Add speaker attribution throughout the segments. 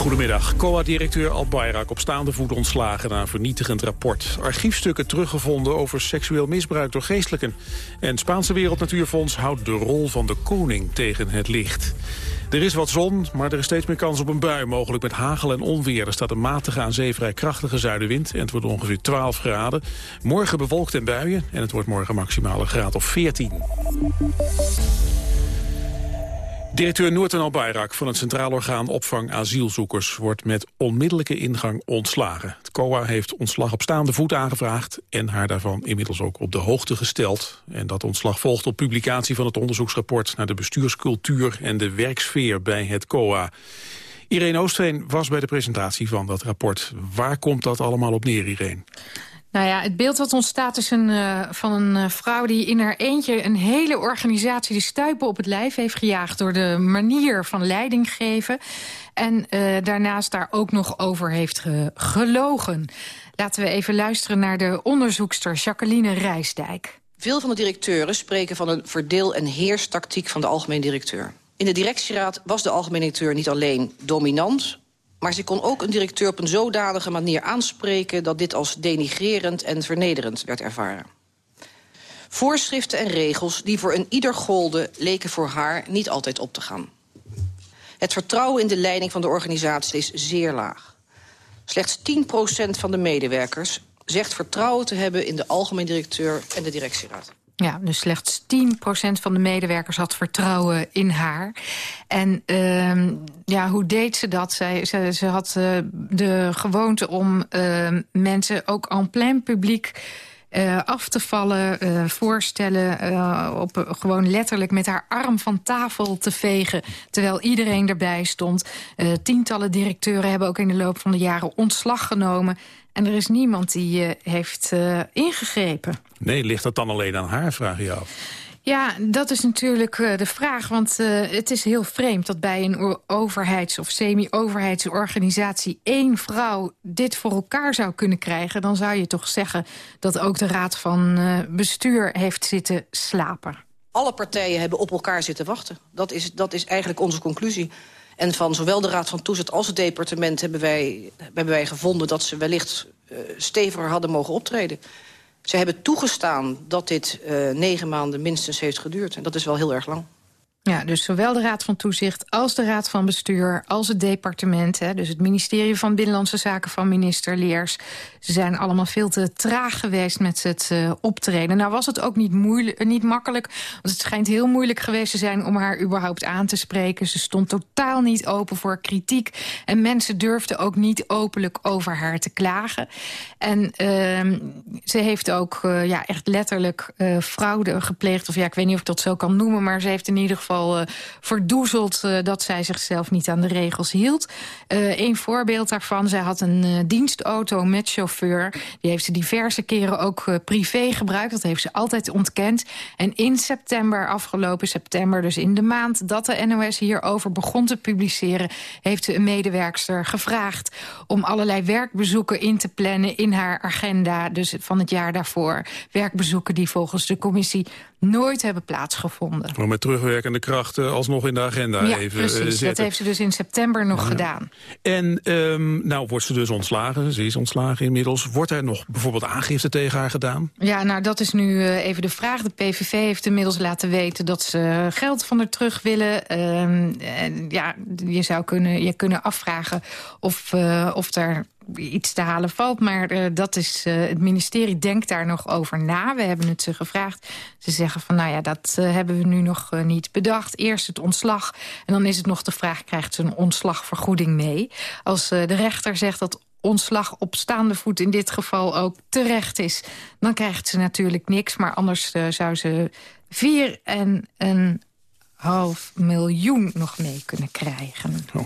Speaker 1: Goedemiddag. COA-directeur Al Bayrak op staande voet ontslagen na een vernietigend rapport. Archiefstukken teruggevonden over seksueel misbruik door geestelijken. En Spaanse Wereld Natuurfonds houdt de rol van de koning tegen het licht. Er is wat zon, maar er is steeds meer kans op een bui, mogelijk met hagel en onweer. Er staat een matige aan zee vrij krachtige zuidenwind en het wordt ongeveer 12 graden. Morgen bewolkt en buien en het wordt morgen maximaal een graad of 14. Directeur Noorten Albayrak van het Centraal Orgaan Opvang Asielzoekers wordt met onmiddellijke ingang ontslagen. Het COA heeft ontslag op staande voet aangevraagd en haar daarvan inmiddels ook op de hoogte gesteld. En dat ontslag volgt op publicatie van het onderzoeksrapport naar de bestuurscultuur en de werksfeer bij het COA. Irene Oostveen was bij de presentatie van dat rapport. Waar komt dat allemaal op neer, Irene?
Speaker 2: Nou ja, het beeld wat ontstaat is een, uh, van een uh, vrouw die in haar eentje... een hele organisatie de stuipen op het lijf heeft gejaagd... door de manier van leiding geven. En uh, daarnaast daar ook nog over heeft ge gelogen. Laten we even luisteren naar de onderzoekster Jacqueline Rijsdijk.
Speaker 3: Veel van de directeuren spreken van een verdeel- en heerstactiek van de algemeen directeur. In de directieraad was de algemeen directeur niet alleen dominant... Maar ze kon ook een directeur op een zodanige manier aanspreken... dat dit als denigrerend en vernederend werd ervaren. Voorschriften en regels die voor een ieder golden... leken voor haar niet altijd op te gaan. Het vertrouwen in de leiding van de organisatie is zeer laag. Slechts 10% van de medewerkers zegt vertrouwen te hebben... in de algemeen directeur en de directieraad.
Speaker 2: Ja, dus slechts 10% van de medewerkers had vertrouwen in haar. En uh, ja, hoe deed ze dat? Zij, ze, ze had uh, de gewoonte om uh, mensen ook en plein publiek... Uh, af te vallen, uh, voorstellen, op, gewoon letterlijk met haar arm van tafel te vegen... terwijl iedereen erbij stond. tientallen directeuren hebben ook in de loop van de jaren ontslag genomen... En er is niemand die heeft ingegrepen.
Speaker 1: Nee, ligt dat dan alleen aan haar, vraag je af?
Speaker 2: Ja, dat is natuurlijk uh, de vraag. Want het is heel vreemd dat bij een overheids- of semi-overheidsorganisatie... één vrouw dit voor elkaar zou kunnen krijgen... dan zou je toch zeggen dat ook de raad van bestuur heeft zitten slapen.
Speaker 3: Alle partijen hebben op elkaar zitten wachten. Dat is, dat is eigenlijk onze conclusie. En van zowel de Raad van Toezicht als het departement hebben wij, hebben wij gevonden... dat ze wellicht uh, steviger hadden mogen optreden. Ze hebben toegestaan dat dit uh, negen maanden minstens heeft geduurd. En dat is wel heel erg lang.
Speaker 2: Ja, dus zowel de Raad van Toezicht als de Raad van Bestuur... als het departement, hè, dus het ministerie van Binnenlandse Zaken van minister Leers... ze zijn allemaal veel te traag geweest met het uh, optreden. Nou was het ook niet, moeilijk, niet makkelijk, want het schijnt heel moeilijk geweest te zijn... om haar überhaupt aan te spreken. Ze stond totaal niet open voor kritiek. En mensen durfden ook niet openlijk over haar te klagen. En uh, ze heeft ook uh, ja, echt letterlijk fraude gepleegd. Of ja, ik weet niet of ik dat zo kan noemen... maar ze heeft in ieder geval geval uh, verdoezeld uh, dat zij zichzelf niet aan de regels hield. Uh, een voorbeeld daarvan, zij had een dienstauto met chauffeur. Die heeft ze diverse keren ook privé gebruikt. Dat heeft ze altijd ontkend. En in september, afgelopen september, dus in de maand... dat de NOS hierover begon te publiceren... heeft een medewerkster gevraagd om allerlei werkbezoeken in te plannen... in haar agenda, dus van het jaar daarvoor. Werkbezoeken die volgens de commissie nooit hebben plaatsgevonden.
Speaker 1: Maar met terugwerkende krachten alsnog in de agenda
Speaker 2: ja,
Speaker 1: even
Speaker 2: precies.
Speaker 1: zetten.
Speaker 2: Dat heeft ze dus in september nog ja. gedaan.
Speaker 1: En um, nou wordt ze dus ontslagen. Ze is ontslagen inmiddels. Wordt er nog bijvoorbeeld aangifte tegen haar gedaan?
Speaker 2: Ja, nou dat is nu uh, even de vraag. De PVV heeft inmiddels laten weten dat ze geld van haar terug willen. Um, en ja, je zou kunnen, je kunnen afvragen of, uh, of er iets te halen valt. Maar uh, dat is, uh, het ministerie denkt daar nog over na. We hebben het ze gevraagd. Ze zeggen van, nou ja, dat uh, hebben we nu nog niet bedacht. Eerst het ontslag. En dan is het nog de vraag, krijgt ze een ontslagvergoeding mee? Als de rechter zegt dat ontslag op staande voet in dit geval ook terecht is... dan krijgt ze natuurlijk niks. Maar anders zou ze vier en een half miljoen nog mee kunnen krijgen.
Speaker 1: Oh.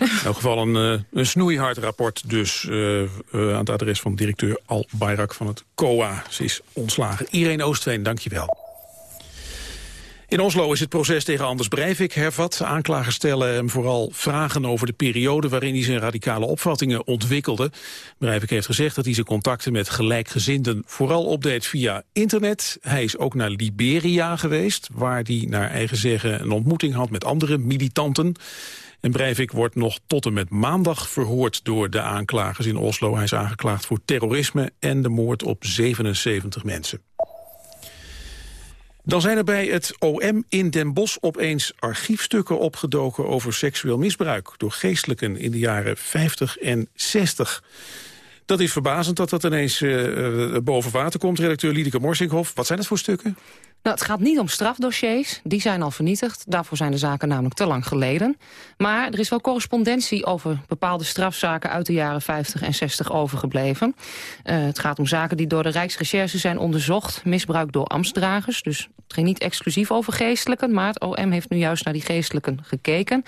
Speaker 1: In elk geval een, een snoeihard rapport dus uh, uh, aan het adres van directeur Al Bayrak van het COA. Ze is ontslagen. Irene Oostveen, dank je wel. In Oslo is het proces tegen Anders Breivik hervat. Aanklagers stellen hem vooral vragen over de periode waarin hij zijn radicale opvattingen ontwikkelde. Breivik heeft gezegd dat hij zijn contacten met gelijkgezinden vooral opdeed via internet. Hij is ook naar Liberia geweest, waar hij naar eigen zeggen een ontmoeting had met andere militanten. En Breivik wordt nog tot en met maandag verhoord door de aanklagers in Oslo. Hij is aangeklaagd voor terrorisme en de moord op 77 mensen. Dan zijn er bij het OM in Den Bosch opeens archiefstukken opgedoken over seksueel misbruik door geestelijken in de jaren 50 en 60. Dat is verbazend dat dat ineens uh, boven water komt. Redacteur Liedeke Morsinkhoff, wat zijn dat voor stukken?
Speaker 4: Nou, het gaat niet om strafdossiers, die zijn al vernietigd. Daarvoor zijn de zaken namelijk te lang geleden. Maar er is wel correspondentie over bepaalde strafzaken... uit de jaren 50 en 60 overgebleven. Uh, het gaat om zaken die door de Rijksrecherche zijn onderzocht. Misbruik door ambtsdragers, dus het ging niet exclusief over geestelijken... maar het OM heeft nu juist naar die geestelijken gekeken...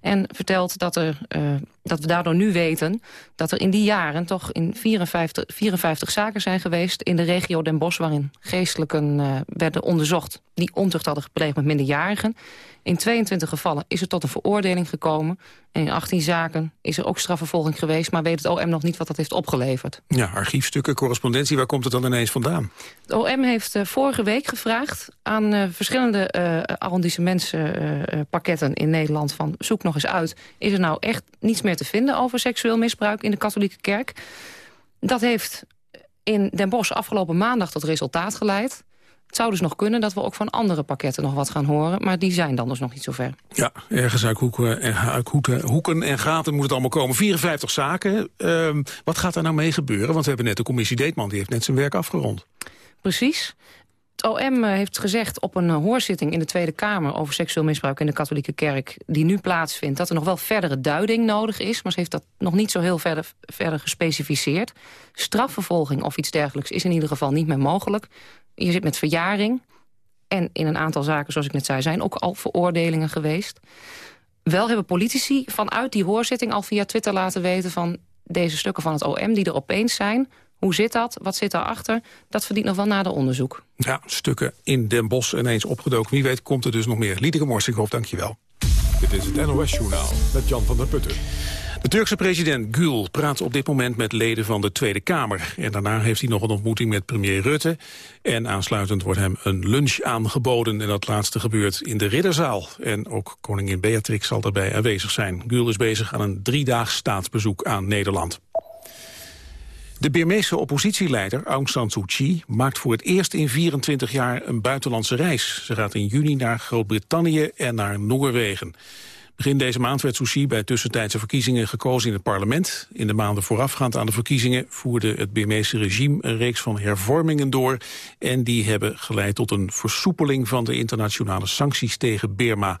Speaker 4: En vertelt dat, er, uh, dat we daardoor nu weten dat er in die jaren toch in 54, 54 zaken zijn geweest in de regio Den Bosch... waarin geestelijken uh, werden onderzocht die ontucht hadden gepleegd met minderjarigen. In 22 gevallen is het tot een veroordeling gekomen. En in 18 zaken is er ook strafvervolging geweest... maar weet het OM nog niet wat dat heeft opgeleverd.
Speaker 1: Ja, archiefstukken, correspondentie, waar komt het dan ineens vandaan?
Speaker 4: Het OM heeft uh, vorige week gevraagd aan uh, verschillende uh, arrondissementspakketten in Nederland... van zoek nog eens uit, is er nou echt niets meer te vinden... over seksueel misbruik in de katholieke kerk? Dat heeft in Den Bosch afgelopen maandag tot resultaat geleid. Het zou dus nog kunnen dat we ook van andere pakketten nog wat gaan horen. Maar die zijn dan dus nog niet zover.
Speaker 1: Ja, ergens uit hoeken uit hoeken en gaten moet het allemaal komen. 54 zaken. Uh, wat gaat er nou mee gebeuren? Want we hebben net de commissie Deetman, die heeft net zijn werk afgerond.
Speaker 4: Precies. Het OM eh, heeft gezegd op een eh, hoorzitting in de Tweede Kamer... over seksueel misbruik in de katholieke kerk die nu plaatsvindt... dat er nog wel verdere duiding nodig is. Maar ze heeft dat nog niet zo heel verder, verder gespecificeerd. Strafvervolging of iets dergelijks is in ieder geval niet meer mogelijk. Je zit met verjaring. En in een aantal zaken, zoals ik net zei, zijn ook al veroordelingen geweest. Wel hebben politici vanuit die hoorzitting al via Twitter laten weten... van deze stukken van het OM die er opeens zijn... Hoe zit dat? Wat zit daarachter? Dat verdient nog wel nader onderzoek.
Speaker 1: Ja, stukken in Den Bosch ineens opgedoken. Wie weet komt er dus nog meer. Liedeke Morsinghoff, dankjewel.
Speaker 5: Dit is het NOS Journaal met Jan van der Putten.
Speaker 1: De Turkse president Gül praat op dit moment met leden van de Tweede Kamer. En daarna heeft hij nog een ontmoeting met premier Rutte. En aansluitend wordt hem een lunch aangeboden. En dat laatste gebeurt in de Ridderzaal. En ook koningin Beatrix zal daarbij aanwezig zijn. Gül is bezig aan een driedaags staatsbezoek aan Nederland. De Birmeese oppositieleider Aung San Suu Kyi maakt voor het eerst in 24 jaar een buitenlandse reis. Ze gaat in juni naar Groot-Brittannië en naar Noorwegen. Begin deze maand werd Suu Kyi bij tussentijdse verkiezingen gekozen in het parlement. In de maanden voorafgaand aan de verkiezingen voerde het Birmeese regime een reeks van hervormingen door. En die hebben geleid tot een versoepeling van de internationale sancties tegen Birma.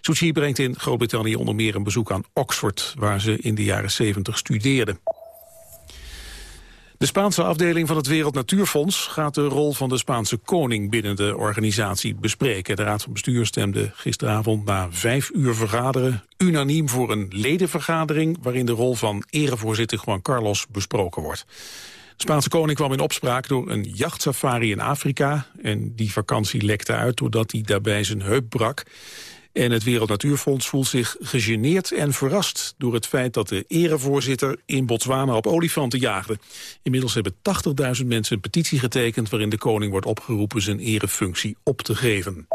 Speaker 1: Suu Kyi brengt in Groot-Brittannië onder meer een bezoek aan Oxford, waar ze in de jaren 70 studeerde. De Spaanse afdeling van het Wereld Natuurfonds gaat de rol van de Spaanse koning binnen de organisatie bespreken. De Raad van Bestuur stemde gisteravond na vijf uur vergaderen unaniem voor een ledenvergadering waarin de rol van erevoorzitter Juan Carlos besproken wordt. De Spaanse koning kwam in opspraak door een jachtsafari in Afrika. En die vakantie lekte uit doordat hij daarbij zijn heup brak. En het Wereld Natuurfonds voelt zich gegeneerd en verrast... door het feit dat de erevoorzitter in Botswana op olifanten jaagde. Inmiddels hebben 80.000 mensen een petitie getekend... waarin de koning wordt opgeroepen zijn erefunctie op te geven.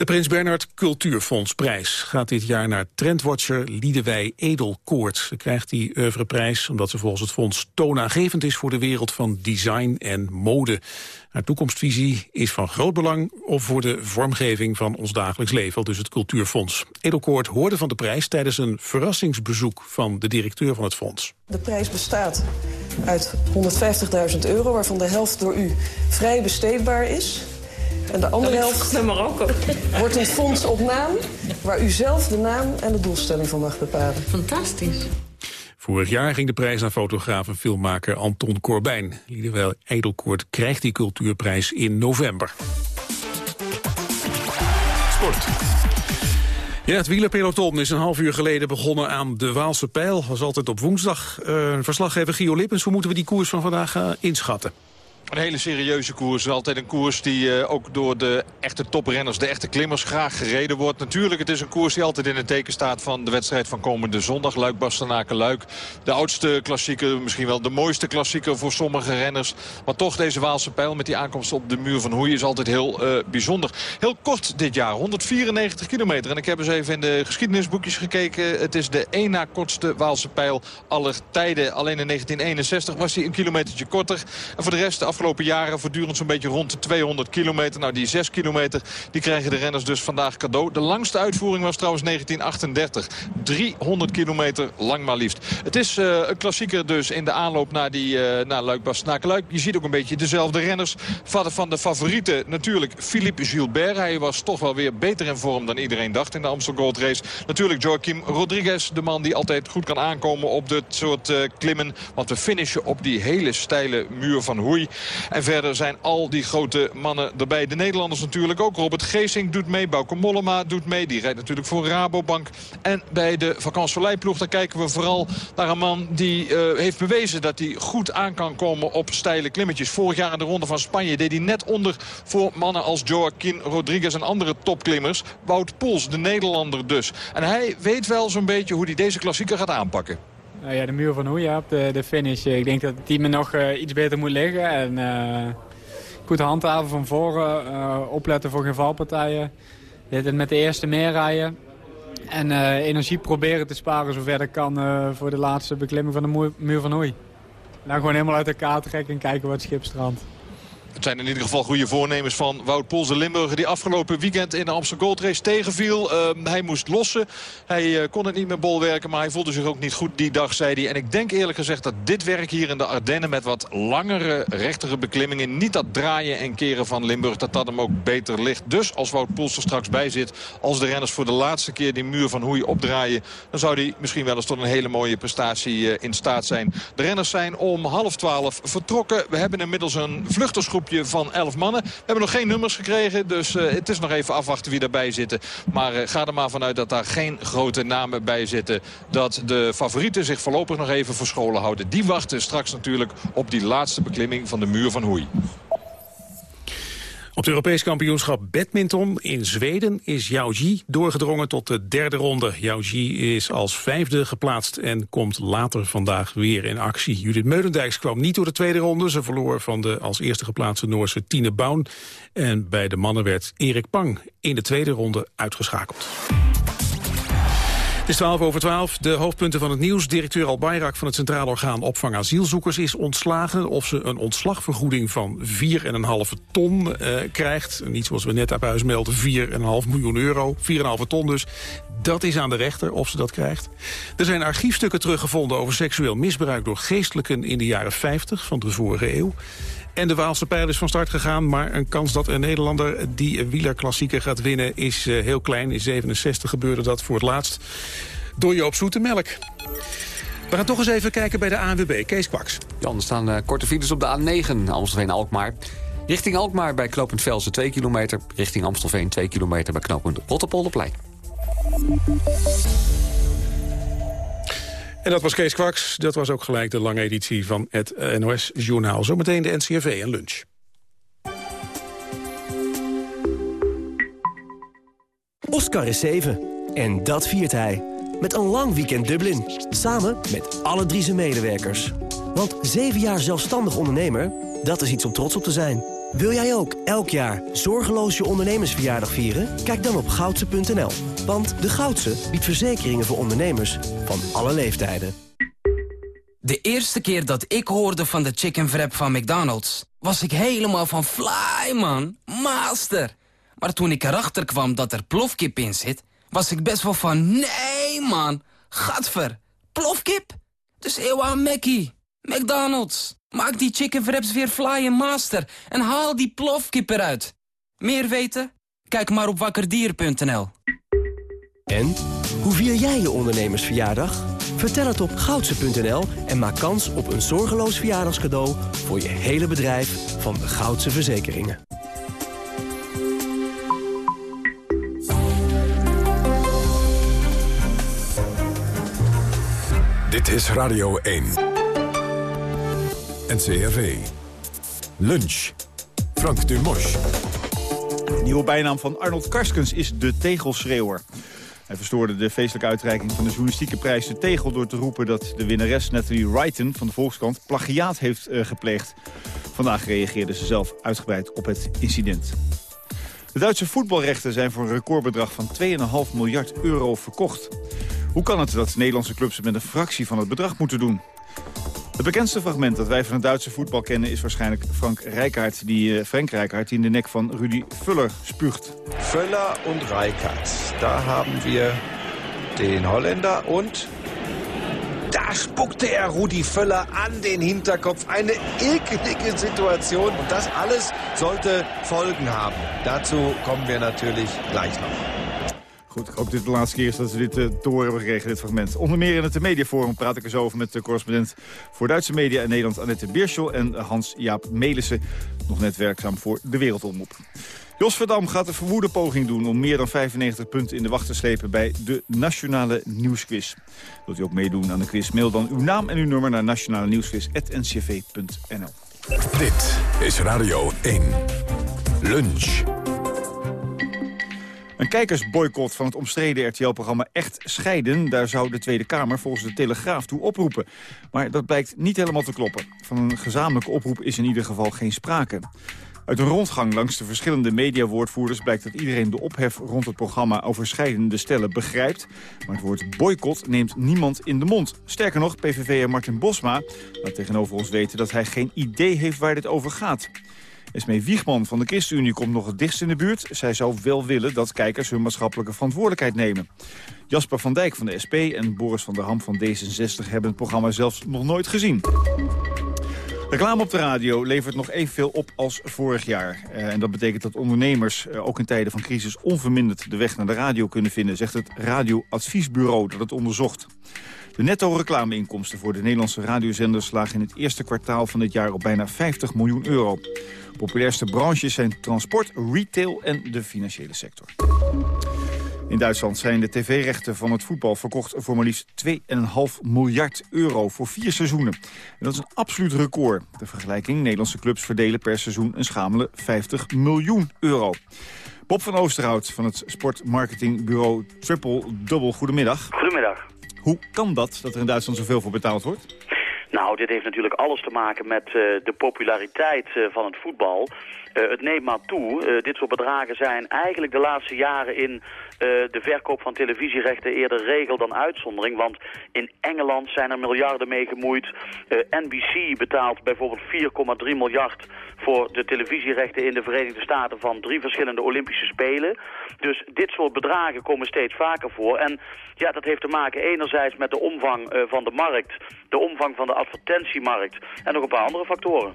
Speaker 1: De Prins Bernhard Cultuurfondsprijs gaat dit jaar naar trendwatcher Liedewij Edelkoort. Ze krijgt die oeuvreprijs omdat ze volgens het fonds toonaangevend is voor de wereld van design en mode. Haar toekomstvisie is van groot belang voor de vormgeving van ons dagelijks leven, dus het Cultuurfonds. Edelkoort hoorde van de prijs tijdens een verrassingsbezoek van de directeur van het fonds.
Speaker 6: De prijs bestaat uit 150.000 euro, waarvan de helft door u vrij besteedbaar is. En de andere helft
Speaker 4: naar Marokko.
Speaker 6: wordt een fonds op naam... waar u zelf de naam en de doelstelling van mag bepalen.
Speaker 4: Fantastisch.
Speaker 1: Vorig jaar ging de prijs naar fotograaf en filmmaker Anton Corbijn. Liederwijl Edelkoort krijgt die cultuurprijs in november. Sport. Ja, het wielerpeloton is een half uur geleden begonnen aan de Waalse Pijl. was altijd op woensdag. Uh, verslaggever Gio Lippens, hoe moeten we die koers van vandaag uh, inschatten?
Speaker 7: Een hele serieuze koers. Altijd een koers die uh, ook door de echte toprenners, de echte klimmers graag gereden wordt. Natuurlijk, het is een koers die altijd in het teken staat van de wedstrijd van komende zondag. Luik, Bastenaken, Luik. De oudste klassieker, misschien wel de mooiste klassieker voor sommige renners. Maar toch deze Waalse pijl met die aankomst op de muur van Hoei is altijd heel uh, bijzonder. Heel kort dit jaar, 194 kilometer. En ik heb eens even in de geschiedenisboekjes gekeken. Het is de één na kortste Waalse pijl aller tijden. Alleen in 1961 was hij een kilometertje korter. En voor de rest, de afgelopen jaren voortdurend zo'n beetje rond de 200 kilometer. Nou, die 6 kilometer die krijgen de renners dus vandaag cadeau. De langste uitvoering was trouwens 1938. 300 kilometer lang maar liefst. Het is uh, een klassieker dus in de aanloop naar, die, uh, naar luik luik Je ziet ook een beetje dezelfde renners. Vader van de favorieten natuurlijk Philippe Gilbert. Hij was toch wel weer beter in vorm dan iedereen dacht in de Amstel Gold Race. Natuurlijk Joaquim Rodriguez, de man die altijd goed kan aankomen op dit soort uh, klimmen. Want we finishen op die hele steile muur van Hoei. En verder zijn al die grote mannen erbij. De Nederlanders natuurlijk ook. Robert Geesing doet mee. Bauke Mollema doet mee. Die rijdt natuurlijk voor Rabobank. En bij de vakantieverleiploeg daar kijken we vooral naar een man die uh, heeft bewezen dat hij goed aan kan komen op steile klimmetjes. Vorig jaar in de Ronde van Spanje deed hij net onder voor mannen als Joaquin Rodriguez en andere topklimmers. Wout Poels, de Nederlander dus. En hij weet wel zo'n beetje hoe hij deze klassieker gaat aanpakken.
Speaker 8: Nou ja, de muur van Hoeja op de, finish. Ik denk dat het team nog uh, iets beter moet liggen. En uh, goed handhaven van voren. Opletten voor geen valpartijen. Dit met de eerste meerijden. En energie proberen te sparen zover dat kan voor de laatste beklimming van de muur van Hoei. Nou gewoon helemaal uit elkaar trekken en kijken wat schip strandt.
Speaker 7: Het zijn in ieder geval goede voornemens van Wout Poels de Limburger... die afgelopen weekend in de Amsterdam Gold Race tegenviel. Uh, hij moest lossen. Hij uh, kon het niet meer bolwerken, maar hij voelde zich ook niet goed die dag, zei hij. En ik denk eerlijk gezegd dat dit werk hier in de Ardennen... met wat langere, rechtere beklimmingen... niet dat draaien en keren van Limburg, dat dat hem ook beter ligt. Dus als Wout Poels er straks bij zit... als de renners voor de laatste keer die muur van Hoei opdraaien... dan zou hij misschien wel eens tot een hele mooie prestatie uh, in staat zijn. De renners zijn om half twaalf vertrokken. We hebben inmiddels een vluchtersgroep van 11 mannen. We hebben nog geen nummers gekregen, dus uh, het is nog even afwachten wie daarbij zitten. Maar uh, ga er maar vanuit dat daar geen grote namen bij zitten. Dat de favorieten zich voorlopig nog even verscholen houden. Die wachten straks natuurlijk op die laatste beklimming van de muur van Hoei.
Speaker 1: Op het Europees kampioenschap badminton in Zweden is Yao Ji doorgedrongen tot de derde ronde. Yao Ji is als vijfde geplaatst en komt later vandaag weer in actie. Judith Meulendijks kwam niet door de tweede ronde. Ze verloor van de als eerste geplaatste Noorse Tine Baun. En bij de mannen werd Erik Pang in de tweede ronde uitgeschakeld is 12 over 12. De hoofdpunten van het nieuws. Directeur Al Bayrak van het Centraal Orgaan Opvang Asielzoekers is ontslagen. Of ze een ontslagvergoeding van 4,5 ton uh, krijgt. Niet zoals we net op huis melden, 4,5 miljoen euro. 4,5 ton dus. Dat is aan de rechter of ze dat krijgt. Er zijn archiefstukken teruggevonden over seksueel misbruik door geestelijken in de jaren 50 van de vorige eeuw. En de Waalse pijl is van start gegaan, maar een kans dat een Nederlander die wielerklassieker gaat winnen is uh, heel klein. In 67 gebeurde dat voor het laatst door je op zoete melk. We gaan toch eens even kijken bij de ANWB. Kees Kwaks.
Speaker 9: Jan, er staan uh, korte files op de A9, Amstelveen-Alkmaar. Richting Alkmaar bij knooppunt Velsen 2 kilometer. Richting Amstelveen 2 kilometer bij knooppunt Rotterpolderplein.
Speaker 1: En dat was Kees Kwaks. Dat was ook gelijk de lange editie van het eh, NOS-journaal. Zometeen de NCRV en lunch.
Speaker 10: Oscar is 7 en dat viert hij. Met een lang weekend Dublin. Samen met alle drie zijn medewerkers. Want 7 jaar zelfstandig ondernemer, dat is iets om trots op te zijn. Wil jij ook elk jaar zorgeloos je ondernemersverjaardag vieren? Kijk dan op goudse.nl. Want de Goudse biedt verzekeringen voor ondernemers van alle leeftijden.
Speaker 11: De eerste keer dat ik hoorde van de chicken wrap van McDonald's... was ik helemaal van fly, man. Master. Maar toen ik erachter kwam dat er plofkip in zit... was ik best wel van nee, man. Gadver. Plofkip? Dus eeuw aan Mackie. McDonald's. Maak die chicken wraps weer fly en master. En haal die plofkip eruit. Meer weten? Kijk maar op wakkerdier.nl.
Speaker 10: En? Hoe vier jij je ondernemersverjaardag? Vertel het op goudse.nl en maak kans op een zorgeloos verjaardagscadeau... voor je hele bedrijf van de Goudse Verzekeringen.
Speaker 5: Dit is Radio 1. NCRV. Lunch. Frank Dumos.
Speaker 12: De nieuwe bijnaam van Arnold Karskens is de tegelschreeuwer. Hij verstoorde de feestelijke uitreiking van de journalistieke prijs De Tegel... door te roepen dat de winnares Natalie Wrighton van de Volkskrant plagiaat heeft uh, gepleegd. Vandaag reageerde ze zelf uitgebreid op het incident. De Duitse voetbalrechten zijn voor een recordbedrag van 2,5 miljard euro verkocht. Hoe kan het dat Nederlandse clubs met een fractie van het bedrag moeten doen? Het bekendste fragment dat wij van het Duitse voetbal kennen... is waarschijnlijk Frank Rijkaard, die, uh, Frank Rijkaard, die in de nek van Rudy Vuller spuugt.
Speaker 13: Vuller en Rijkaard. Daar hebben we den Holländer und da spuckte er Rudi Völler an den Hinterkopf. Eine ekelige Situation. Und das alles sollte Folgen haben. Dazu kommen wir natürlich gleich noch.
Speaker 12: Goed, hoop dit de laatste keer is dat we dit uh, door hebben gekregen, dit fragment. Onder meer in het Mediaforum praat ik er zo over met de correspondent voor Duitse media in Nederland, Annette Beerschel en Hans-Jaap Melissen, nog net werkzaam voor de Wereldomroep. Jos Verdam gaat een verwoede poging doen om meer dan 95 punten in de wacht te slepen bij de Nationale Nieuwsquiz. Wilt u ook meedoen aan de quiz? Mail dan uw naam en uw nummer naar nationale nieuwsquiz.ncv.nl.
Speaker 5: Dit is Radio 1. Lunch.
Speaker 12: Een kijkersboycott van het omstreden RTL-programma Echt Scheiden... daar zou de Tweede Kamer volgens de Telegraaf toe oproepen. Maar dat blijkt niet helemaal te kloppen. Van een gezamenlijke oproep is in ieder geval geen sprake. Uit een rondgang langs de verschillende mediawoordvoerders blijkt dat iedereen de ophef rond het programma over scheidende stellen begrijpt. Maar het woord boycott neemt niemand in de mond. Sterker nog, PVV'er Martin Bosma laat tegenover ons weten dat hij geen idee heeft waar dit over gaat. Esmee Wiegman van de ChristenUnie komt nog het dichtst in de buurt. Zij zou wel willen dat kijkers hun maatschappelijke verantwoordelijkheid nemen. Jasper van Dijk van de SP en Boris van der Ham van D66 hebben het programma zelfs nog nooit gezien. Reclame op de radio levert nog evenveel op als vorig jaar. Uh, en dat betekent dat ondernemers uh, ook in tijden van crisis onverminderd de weg naar de radio kunnen vinden, zegt het radioadviesbureau dat het onderzocht. De netto reclameinkomsten voor de Nederlandse radiozenders lagen in het eerste kwartaal van dit jaar op bijna 50 miljoen euro. Populairste branches zijn transport, retail en de financiële sector. In Duitsland zijn de tv-rechten van het voetbal verkocht voor maar liefst 2,5 miljard euro voor vier seizoenen. En dat is een absoluut record. De vergelijking, Nederlandse clubs verdelen per seizoen een schamele 50 miljoen euro. Bob van Oosterhout van het sportmarketingbureau Triple Double, goedemiddag.
Speaker 14: Goedemiddag.
Speaker 12: Hoe kan dat, dat er in Duitsland zoveel voor betaald wordt?
Speaker 14: Nou, dit heeft natuurlijk alles te maken met uh, de populariteit uh, van het voetbal. Uh, het neemt maar toe. dit soort bedragen zijn eigenlijk de laatste jaren in de verkoop van televisierechten eerder regel dan uitzondering. Want in Engeland zijn er miljarden mee gemoeid. NBC betaalt bijvoorbeeld 4,3 miljard voor de televisierechten in de Verenigde Staten van drie verschillende Olympische Spelen. Dus dit soort bedragen komen steeds vaker voor. En ja, dat heeft te maken enerzijds met de omvang van de markt, de omvang van de advertentiemarkt en nog een paar andere factoren.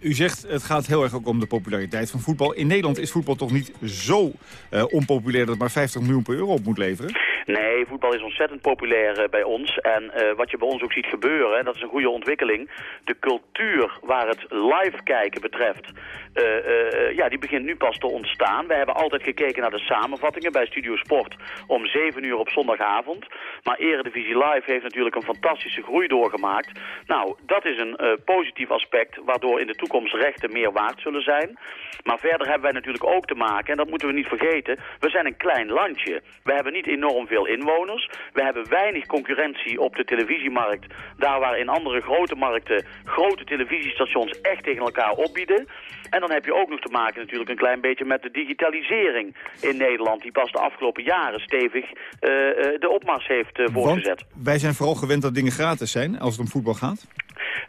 Speaker 12: U zegt het gaat heel erg ook om de populariteit van voetbal. In Nederland is voetbal toch niet zo uh, onpopulair dat het maar 50 miljoen per euro op moet leveren?
Speaker 14: Nee, voetbal is ontzettend populair uh, bij ons. En uh, wat je bij ons ook ziet gebeuren, en dat is een goede ontwikkeling... de cultuur waar het live kijken betreft, ja, die begint nu pas te ontstaan. We hebben altijd gekeken naar de samenvattingen bij Studio Sport om 7 uur op zondagavond. Maar Eredivisie Live heeft natuurlijk een fantastische groei doorgemaakt. Nou, dat is een positief aspect waardoor in de toekomst rechten meer waard zullen zijn. Maar verder hebben wij natuurlijk ook te maken, en dat moeten we niet vergeten... we zijn een klein landje. We hebben niet enorm veel inwoners. We hebben weinig concurrentie op de televisiemarkt. Daar waar in andere grote markten grote televisiestations echt tegen elkaar opbieden. En dan heb je ook nog te maken natuurlijk een klein beetje met de digitalisering in Nederland... die pas de afgelopen jaren stevig uh, de opmars heeft uh, voortgezet.
Speaker 12: Want wij zijn vooral gewend dat dingen gratis zijn als het om voetbal gaat.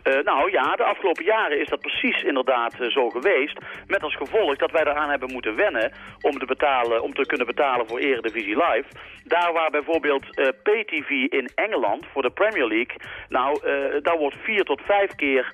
Speaker 14: Uh, nou ja, de afgelopen jaren is dat precies inderdaad uh, zo geweest. Met als gevolg dat wij eraan hebben moeten wennen om te, betalen, om te kunnen betalen voor Eredivisie Live. Daar waar bijvoorbeeld uh, PTV in Engeland voor de Premier League, nou, daar wordt vier tot vijf keer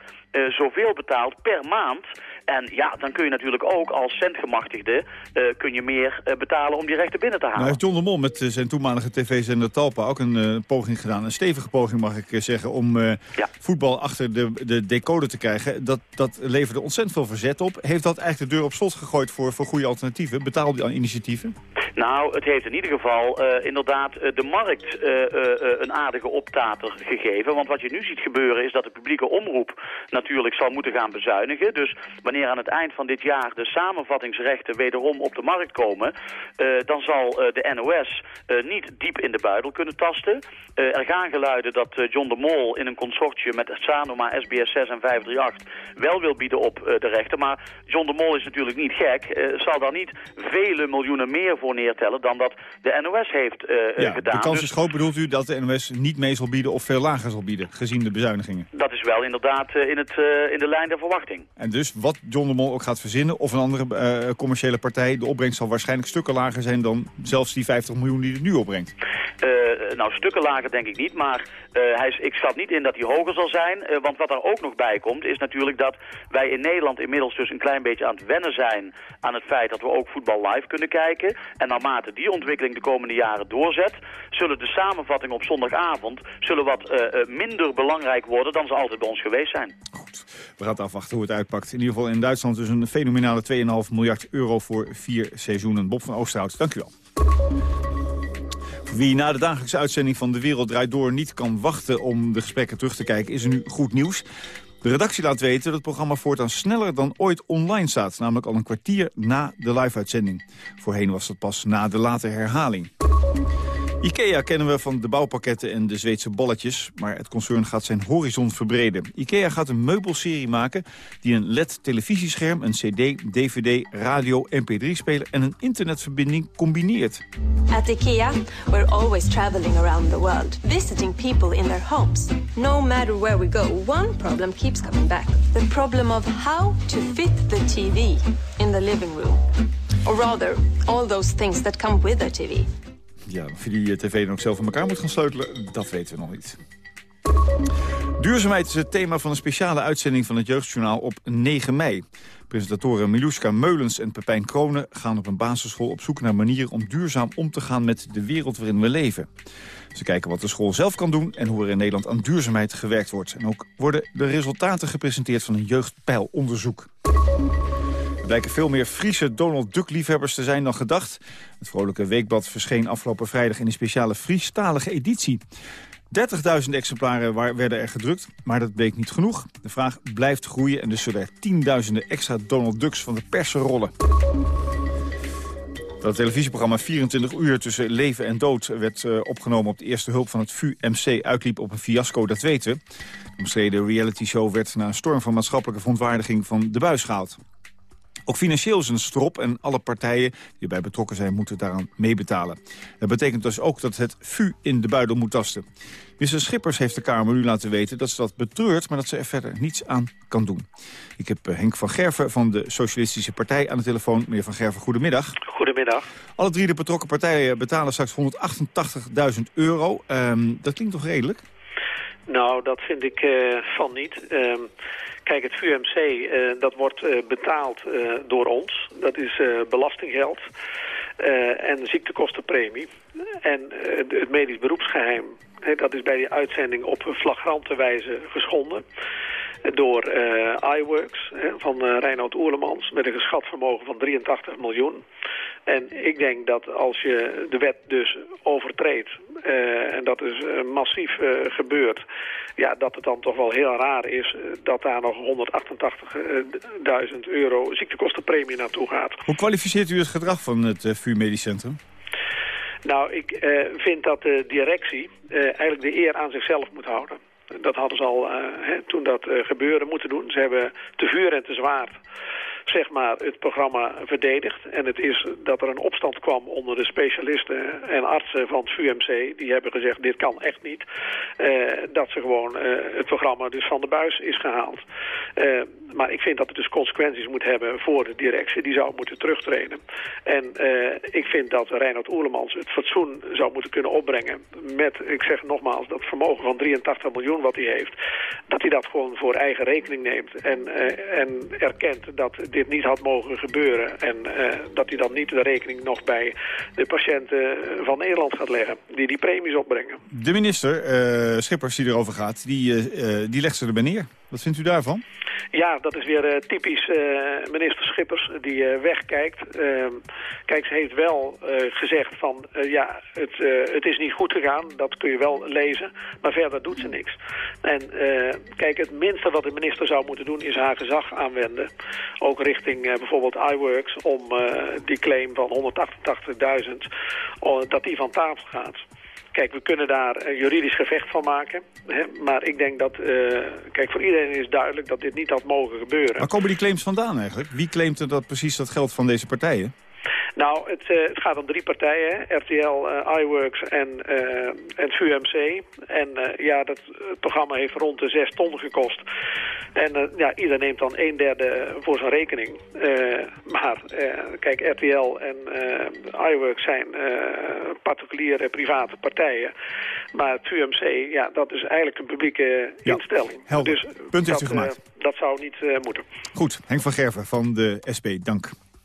Speaker 14: zoveel betaald per maand en ja, dan kun je natuurlijk ook als centgemachtigde uh, kun je meer uh, betalen om die rechten binnen te halen.
Speaker 12: Nou heeft John de Mol met uh, zijn toenmalige tv-zender Talpa ook een poging gedaan. Een stevige poging mag ik zeggen om ja. voetbal achter de, de decoder te krijgen. Dat, dat leverde ontzettend veel verzet op. Heeft dat eigenlijk de deur op slot gegooid voor, voor goede alternatieven? Betaalde initiatieven?
Speaker 14: Nou, het heeft in ieder geval uh, inderdaad de markt uh, een aardige optater gegeven. Want wat je nu ziet gebeuren is dat de publieke omroep natuurlijk zal moeten gaan bezuinigen. Dus wanneer aan het eind van dit jaar de samenvattingsrechten wederom op de markt komen... dan zal de NOS niet diep in de buidel kunnen tasten. er gaan geluiden dat John de Mol in een consortium met Sanoma, SBS 6 en 538 wel wil bieden op de rechten. Maar John de Mol is natuurlijk niet gek. zal daar niet vele miljoenen meer voor neertellen dan dat de NOS heeft
Speaker 12: ja,
Speaker 14: gedaan.
Speaker 12: De kans is dus- groot, bedoelt u, dat de NOS niet mee zal bieden of veel lager zal bieden, gezien de bezuinigingen?
Speaker 14: Dat is wel inderdaad in, het, in de lijn der verwachting.
Speaker 12: En dus wat John de Mol ook gaat verzinnen, of een andere commerciële partij, de opbrengst zal waarschijnlijk stukken lager zijn dan zelfs die 50 miljoen die het nu opbrengt.
Speaker 14: nou, stukken lager denk ik niet, maar hij is, ik schat niet in dat hij hoger zal zijn. want wat er ook nog bij komt, is natuurlijk dat wij in Nederland inmiddels dus een klein beetje aan het wennen zijn aan het feit dat we ook voetbal live kunnen kijken. En naarmate die ontwikkeling de komende jaren doorzet... zullen de samenvattingen op zondagavond zullen wat uh, minder belangrijk worden... dan ze altijd bij ons geweest zijn.
Speaker 12: We gaan afwachten hoe het uitpakt. In ieder geval in Duitsland dus een fenomenale 2,5 miljard euro voor vier seizoenen. Bob van Oosterhout, dank u wel. Wie na de dagelijkse uitzending van De Wereld Draait Door niet kan wachten om de gesprekken terug te kijken, is er nu goed nieuws. De redactie laat weten dat het programma voortaan sneller dan ooit online staat. Namelijk al een kwartier na de live-uitzending. Voorheen was dat pas na de late herhaling. IKEA kennen we van de bouwpakketten en de Zweedse balletjes... maar het concern gaat zijn horizon verbreden. IKEA gaat een meubelserie maken die een LED-televisiescherm... een cd, dvd, radio, mp3-speler en een internetverbinding combineert.
Speaker 15: At IKEA, we're always traveling around the world... visiting people in their homes. No matter where we go, one problem keeps coming back. The problem of how to fit the TV in the living room. Or rather, all those things that come with the TV.
Speaker 12: Ja, of je die tv dan ook zelf in elkaar moet gaan sleutelen, dat weten we nog niet. Duurzaamheid is het thema van een speciale uitzending van het Jeugdjournaal op 9 mei. Presentatoren Miluska Meulens en Pepijn Kronen gaan op een basisschool op zoek naar manieren om duurzaam om te gaan met de wereld waarin we leven. Ze kijken wat de school zelf kan doen en hoe er in Nederland aan duurzaamheid gewerkt wordt. En ook worden de resultaten gepresenteerd van een jeugdpeilonderzoek. Blijken veel meer Friese Donald Duck-liefhebbers te zijn dan gedacht. Het Vrolijke Weekblad verscheen afgelopen vrijdag in een speciale Friestalige editie. 30.000 exemplaren werden er gedrukt, maar dat bleek niet genoeg. De vraag blijft groeien en dus zullen er tienduizenden extra Donald Ducks van de persen rollen. Dat televisieprogramma 24 uur tussen leven en dood werd uh, opgenomen op de eerste hulp van het VU-MC uitliep op een fiasco, dat weten we. De omstreden reality show werd na een storm van maatschappelijke verontwaardiging van de buis gehaald. Ook financieel is een strop en alle partijen die erbij betrokken zijn moeten daaraan meebetalen. Dat betekent dus ook dat het VU in de buidel moet tasten. Minister Schippers heeft de Kamer nu laten weten dat ze dat betreurt... maar dat ze er verder niets aan kan doen. Ik heb eh, Henk van Gerven van de Socialistische Partij aan de telefoon. Meneer van Gerven, goedemiddag.
Speaker 16: Goedemiddag.
Speaker 12: Alle drie de betrokken partijen betalen straks 188.000 euro. Um, dat klinkt toch redelijk?
Speaker 16: Nou, dat vind ik uh, van niet. Um, Kijk, het VUMC, uh, dat wordt uh, betaald uh, door ons. Dat is belastinggeld en ziektekostenpremie. En het medisch beroepsgeheim, dat is bij die uitzending op flagrante wijze geschonden door uh, iWorks van uh, Reinoud Oerlemans met een geschat vermogen van 83 miljoen. En ik denk dat als je de wet dus overtreedt, uh, en dat is massief gebeurt, ja, dat het dan toch wel heel raar is dat daar nog 188.000 euro ziektekostenpremie naartoe gaat.
Speaker 12: Hoe kwalificeert u het gedrag van het VU Medisch Centrum?
Speaker 16: Nou, ik vind dat de directie eigenlijk de eer aan zichzelf moet houden. Dat hadden ze al uh, hè, toen dat uh, gebeurde moeten doen. Ze hebben te vuur en te zwaar zeg maar, het programma verdedigd. En het is dat er een opstand kwam onder de specialisten en artsen van het VUMC. Die hebben gezegd, dit kan echt niet. Uh, dat ze gewoon uh, het programma dus van de buis is gehaald. Uh, maar ik vind dat het dus consequenties moet hebben voor de directie. Die zou moeten terugtreden. En ik vind dat Reinhard Oerlemans het fatsoen zou moeten kunnen opbrengen. Met, ik zeg nogmaals, dat vermogen van 83 miljoen wat hij heeft. Dat hij dat gewoon voor eigen rekening neemt. En, en erkent dat dit niet had mogen gebeuren. En uh, dat hij dan niet de rekening nog bij de patiënten van Nederland gaat leggen. Die die premies opbrengen.
Speaker 12: De minister, uh, Schippers die erover gaat, die, die legt ze erbij neer. Wat vindt u daarvan?
Speaker 16: Ja, dat is weer uh, typisch uh, minister Schippers die uh, wegkijkt. Ehm, kijk, ze heeft wel gezegd van ja, het, het is niet goed gegaan. Dat kun je wel lezen. Maar verder doet ze niks. En kijk, het minste wat de minister zou moeten doen is haar gezag aanwenden. Ook richting bijvoorbeeld iWorks om die claim van 188.000 dat die van tafel gaat. Kijk, we kunnen daar een juridisch gevecht van maken. Hè, maar ik denk dat... Uh, kijk, voor iedereen is duidelijk dat dit niet had mogen gebeuren.
Speaker 12: Waar komen die claims vandaan eigenlijk? Wie claimt er dat precies dat geld van deze partijen?
Speaker 16: Nou, het, uh, het, gaat om drie partijen. RTL, uh, iWorks en, uh, en VUMC. En ja, dat programma heeft rond de zes ton gekost. En ja, ieder neemt dan een derde voor zijn rekening. maar kijk, RTL en iWorks zijn particuliere private partijen. Maar het VUMC, ja, dat is eigenlijk een publieke ja, instelling.
Speaker 12: Helder. Dus Punt heeft
Speaker 16: dat,
Speaker 12: u gemaakt.
Speaker 16: dat zou niet moeten.
Speaker 12: Goed, Henk van Gerven van de SP, dank.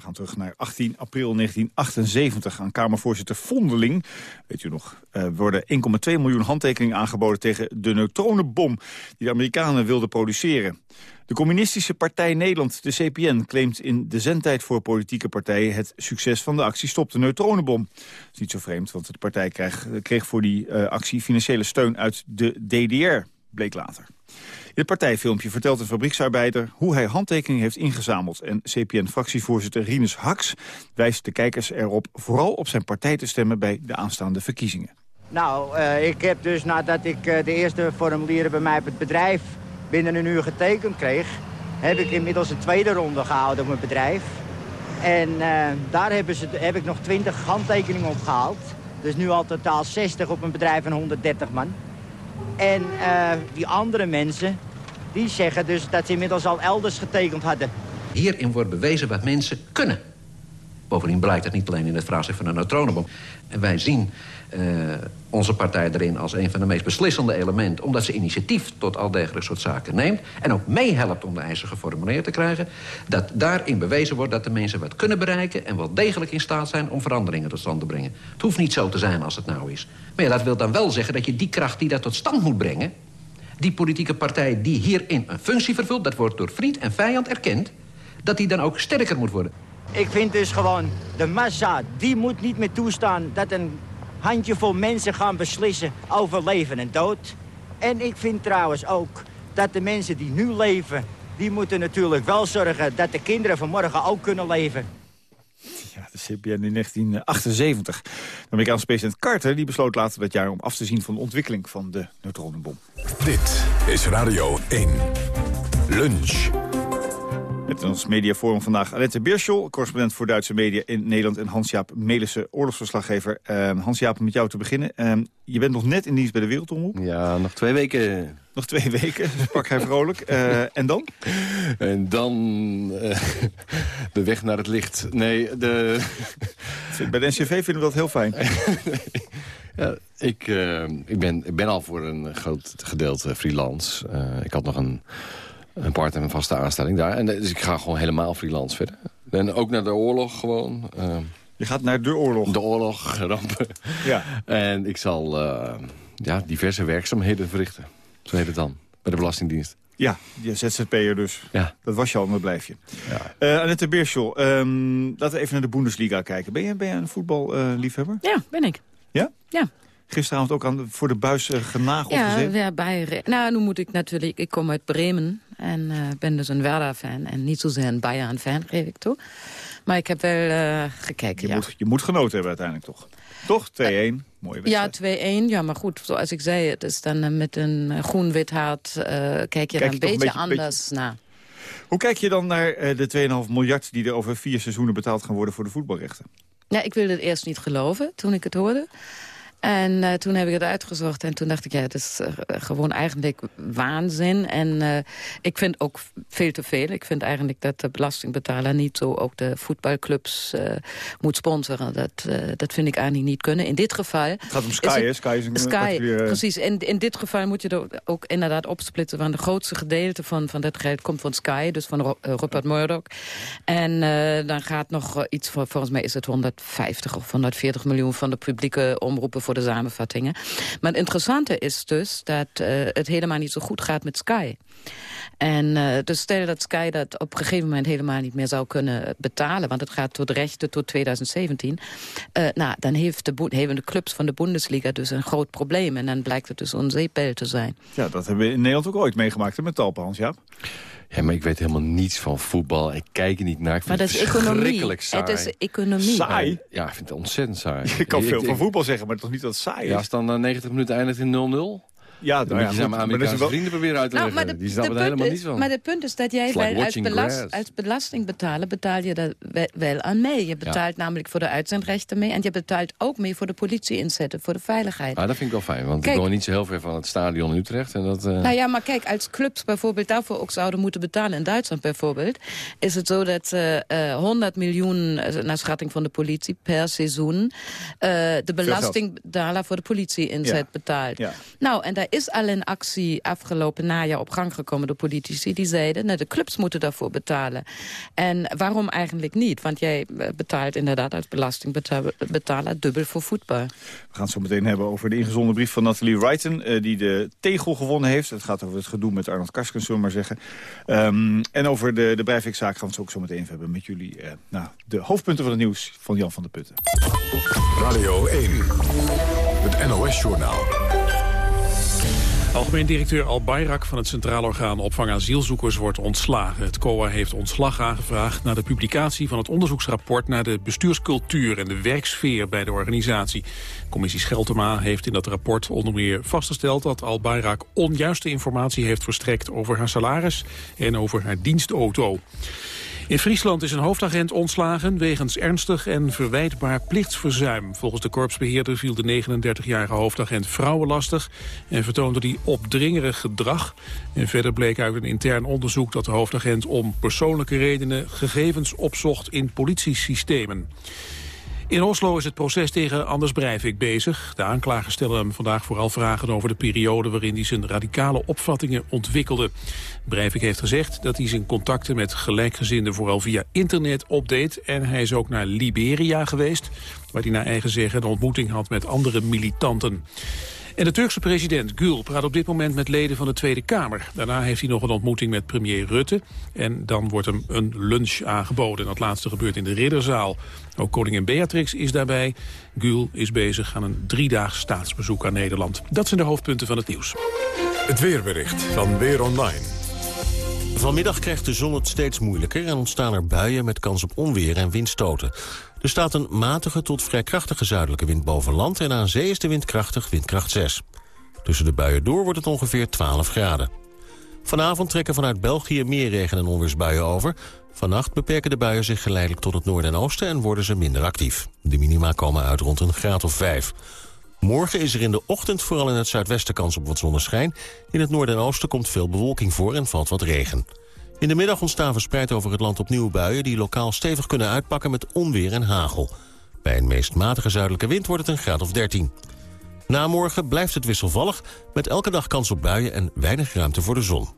Speaker 12: We gaan terug naar 18 april 1978 aan Kamervoorzitter Vondeling. Weet u nog, er uh, worden 1,2 miljoen handtekeningen aangeboden tegen de neutronenbom die de Amerikanen wilden produceren. De communistische partij Nederland, de CPN, claimt in de zendtijd voor politieke partijen het succes van de actie Stop de Neutronenbom. Dat is niet zo vreemd, want de partij kreeg, kreeg voor die uh, actie financiële steun uit de DDR, bleek later. In het partijfilmpje vertelt een fabrieksarbeider hoe hij handtekeningen heeft ingezameld. En CPN-fractievoorzitter Rinus Haks wijst de kijkers erop vooral op zijn partij te stemmen bij de aanstaande verkiezingen.
Speaker 17: Nou, uh, ik heb dus nadat ik uh, de eerste formulieren bij mij op het bedrijf binnen een uur getekend kreeg... heb ik inmiddels een tweede ronde gehouden op mijn bedrijf. En uh, daar hebben ze, heb ik nog 20 handtekeningen opgehaald. Dus nu al totaal 60 op een bedrijf van 130 man. En uh, die andere mensen, die zeggen dus dat ze inmiddels al elders getekend hadden.
Speaker 18: Hierin wordt bewezen wat mensen kunnen. Bovendien blijkt het niet alleen in het vraagstuk van een neutronenbom. En wij zien uh, onze partij erin als een van de meest beslissende elementen... omdat ze initiatief tot al dergelijke soort zaken neemt... en ook meehelpt om de eisen geformuleerd te krijgen... dat daarin bewezen wordt dat de mensen wat kunnen bereiken... en wel degelijk in staat zijn om veranderingen tot stand te brengen. Het hoeft niet zo te zijn als het nou is. Maar ja, dat wil dan wel zeggen dat je die kracht die dat tot stand moet brengen... die politieke partij die hierin een functie vervult... dat wordt door vriend en vijand erkend... dat die dan ook sterker moet worden.
Speaker 17: Ik vind dus gewoon, de massa, die moet niet meer toestaan... dat een handjevol mensen gaan beslissen over leven en dood. En ik vind trouwens ook dat de mensen die nu leven... die moeten natuurlijk wel zorgen dat de kinderen van morgen ook kunnen leven.
Speaker 12: Ja, de CPN in 1978. De Amerikaanse president Carter die besloot later dat jaar om af te zien van de ontwikkeling van de neutronenbom.
Speaker 5: Dit is Radio 1. Lunch.
Speaker 12: Met ons mediaforum vandaag Alette Birschel, correspondent voor Duitse media in Nederland... en Hans-Jaap Melissen, oorlogsverslaggever. Uh, Hans-Jaap, met jou te beginnen. Uh, je bent nog net in dienst bij de Wereldomroep.
Speaker 19: Ja, nog twee weken.
Speaker 12: Nog twee weken, sprak hij vrolijk. Uh, en dan?
Speaker 19: En dan uh, de weg naar het licht. Nee, de...
Speaker 12: bij de NCV vinden we dat heel fijn.
Speaker 19: ja, ik, uh, ik, ben, ik ben al voor een groot gedeelte freelance. ik had nog een een part- en een vaste aanstelling daar. En dus ik ga gewoon helemaal freelance verder. En ook naar de oorlog gewoon. Uh,
Speaker 12: je gaat naar de oorlog?
Speaker 19: De oorlog, rampen.
Speaker 12: Ja.
Speaker 19: En ik zal uh, ja, diverse werkzaamheden verrichten. Zo heet het dan, bij de Belastingdienst.
Speaker 12: Ja, je ZZP'er dus.
Speaker 19: Ja.
Speaker 12: Dat was je al, maar blijf je.
Speaker 19: Ja.
Speaker 12: Uh, Annette Beerschel, um, laten we even naar de Bundesliga kijken. Ben je, ben je een voetballiefhebber?
Speaker 20: ja, ben ik.
Speaker 12: Ja?
Speaker 20: Ja
Speaker 12: gisteravond ook aan, voor de buis uh, genageld
Speaker 20: ja,
Speaker 12: gezeten?
Speaker 20: Ja, bij, nou, nu moet ik natuurlijk... Ik kom uit Bremen en uh, ben dus een Werder-fan. En niet zozeer een Bayern-fan, geef ik toe. Maar ik heb wel uh, gekeken,
Speaker 12: je
Speaker 20: ja.
Speaker 12: Moet, je moet genoten hebben uiteindelijk toch? Toch? 2-1, mooie wedstrijd.
Speaker 20: Ja, 2-1. Ja, maar goed, zoals ik zei, het is dan met een groen-wit hart... kijk je kijk dan een beetje, beetje anders beetje... naar.
Speaker 12: Hoe kijk je dan naar de 2,5 miljard die er over vier seizoenen betaald gaan worden voor de voetbalrechten?
Speaker 20: Ja, ik wilde het eerst niet geloven toen ik het hoorde. En uh, toen heb ik het uitgezocht en toen dacht ik, ja, het is uh, gewoon eigenlijk waanzin. En uh, ik vind ook veel te veel. Ik vind eigenlijk dat de belastingbetaler niet zo ook de voetbalclubs moet sponsoren. Dat, dat vind ik eigenlijk niet kunnen. In dit geval... Het
Speaker 12: gaat om Sky, hè? Sky is een
Speaker 20: Sky, precies. En in dit geval moet je er ook inderdaad opsplitsen. Want de grootste gedeelte van, van dat geld komt van Sky, dus van Rupert Murdoch. En dan gaat nog iets, voor, volgens mij is het 150 of 140 miljoen van de publieke omroepen voor de samenvattingen. Maar het interessante is dus dat uh, het helemaal niet zo goed gaat met Sky. En uh, dus stel dat Sky dat op een gegeven moment helemaal niet meer zou kunnen betalen... want het gaat tot rechten tot 2017... Uh, nou, dan heeft de, hebben de clubs van de Bundesliga dus een groot probleem... en dan blijkt het dus onzeepel te zijn.
Speaker 12: Ja, dat hebben we in Nederland ook ooit meegemaakt met Talpa, Hans-Jaap.
Speaker 19: Ja, maar ik weet helemaal niets van voetbal. Ik kijk er niet naar. Ik vind
Speaker 20: maar dat
Speaker 19: het
Speaker 20: is economie.
Speaker 19: Saai.
Speaker 20: Het is economie.
Speaker 12: Saai?
Speaker 19: Ja, ik vind het ontzettend saai.
Speaker 12: Ik kan veel van voetbal zeggen, maar toch niet dat het saai is?
Speaker 19: Ja, als dan na 90 minuten eindigt in 0-0...
Speaker 12: Ja,
Speaker 19: dan moet je aan Amerikaanse wel... vrienden proberen uit te
Speaker 20: nou,
Speaker 19: leggen. Die snappen er helemaal
Speaker 20: is,
Speaker 19: niet van.
Speaker 20: Maar het punt is dat jij
Speaker 19: like
Speaker 20: als, belast, als belastingbetaler betaal je daar wel aan mee. Je betaalt ja. namelijk voor de uitzendrechten mee. En je betaalt ook mee voor de politie inzetten, voor de veiligheid.
Speaker 19: Ah, dat vind ik wel fijn, want kijk, ik woon niet zo heel ver van het stadion in Utrecht. En dat, uh...
Speaker 20: Nou ja, maar kijk, als clubs bijvoorbeeld daarvoor ook zouden moeten betalen... in Duitsland bijvoorbeeld, is het zo dat uh, uh, 100 miljoen... naar schatting van de politie per seizoen... de belastingbetaler voor de politie inzet ja. betaalt.
Speaker 12: Ja.
Speaker 20: Nou, en daar is al een actie afgelopen najaar op gang gekomen door politici. Die zeiden, nou, de clubs moeten daarvoor betalen. En waarom eigenlijk niet? Want jij eh, betaalt inderdaad als belastingbetaler dubbel voor voetbal.
Speaker 12: We gaan het zo meteen hebben over de ingezonde brief van Nathalie Wrighton... Uh, die de tegel gewonnen heeft. Het gaat over het gedoe met Arnold Karskens, zullen we maar zeggen. Um, en over de, de Breivik-zaak gaan we het ook zo meteen hebben met jullie. Uh, nou, de hoofdpunten van het nieuws van Jan van der Putten.
Speaker 5: Radio 1, het NOS-journaal.
Speaker 1: Algemeen directeur Al Bayrak van het Centraal Orgaan Opvang Asielzoekers wordt ontslagen. Het COA heeft ontslag aangevraagd na de publicatie van het onderzoeksrapport naar de bestuurscultuur en de werksfeer bij de organisatie. Commissie Scheltema heeft in dat rapport onder meer vastgesteld dat Al Bayrak onjuiste informatie heeft verstrekt over haar salaris en over haar dienstauto. In Friesland is een hoofdagent ontslagen wegens ernstig en verwijtbaar plichtsverzuim. Volgens de korpsbeheerder viel de 39-jarige hoofdagent vrouwen lastig en vertoonde die opdringerig gedrag. En verder bleek uit een intern onderzoek dat de hoofdagent om persoonlijke redenen gegevens opzocht in politiesystemen. In Oslo is het proces tegen Anders Breivik bezig. De aanklagers stellen hem vandaag vooral vragen over de periode... waarin hij zijn radicale opvattingen ontwikkelde. Breivik heeft gezegd dat hij zijn contacten met gelijkgezinden... vooral via internet opdeed. En hij is ook naar Liberia geweest... waar hij naar eigen zeggen een ontmoeting had met andere militanten. En de Turkse president Gül praat op dit moment met leden van de Tweede Kamer. Daarna heeft hij nog een ontmoeting met premier Rutte. En dan wordt hem een lunch aangeboden. Dat laatste gebeurt in de Ridderzaal. Ook koningin Beatrix is daarbij. Gül is bezig aan een driedaags staatsbezoek aan Nederland. Dat zijn de hoofdpunten van het nieuws.
Speaker 5: Het weerbericht van Weer Online.
Speaker 21: Vanmiddag krijgt de zon het steeds moeilijker en ontstaan er buien met kans op onweer en windstoten. Er staat een matige tot vrij krachtige zuidelijke wind boven land... en aan zee is de wind krachtig, windkracht 6. Tussen de buien door wordt het ongeveer 12 graden. Vanavond trekken vanuit België meer regen- en onweersbuien over. Vannacht beperken de buien zich geleidelijk tot het noorden en oosten... en worden ze minder actief. De minima komen uit rond een graad of 5. Morgen is er in de ochtend vooral in het zuidwesten kans op wat zonneschijn. In het noorden en oosten komt veel bewolking voor en valt wat regen. In de middag ontstaan verspreid over het land opnieuw buien... die lokaal stevig kunnen uitpakken met onweer en hagel. Bij een meest matige zuidelijke wind wordt het een graad of 13. Na morgen blijft het wisselvallig, met elke dag kans op buien... en weinig ruimte voor de zon.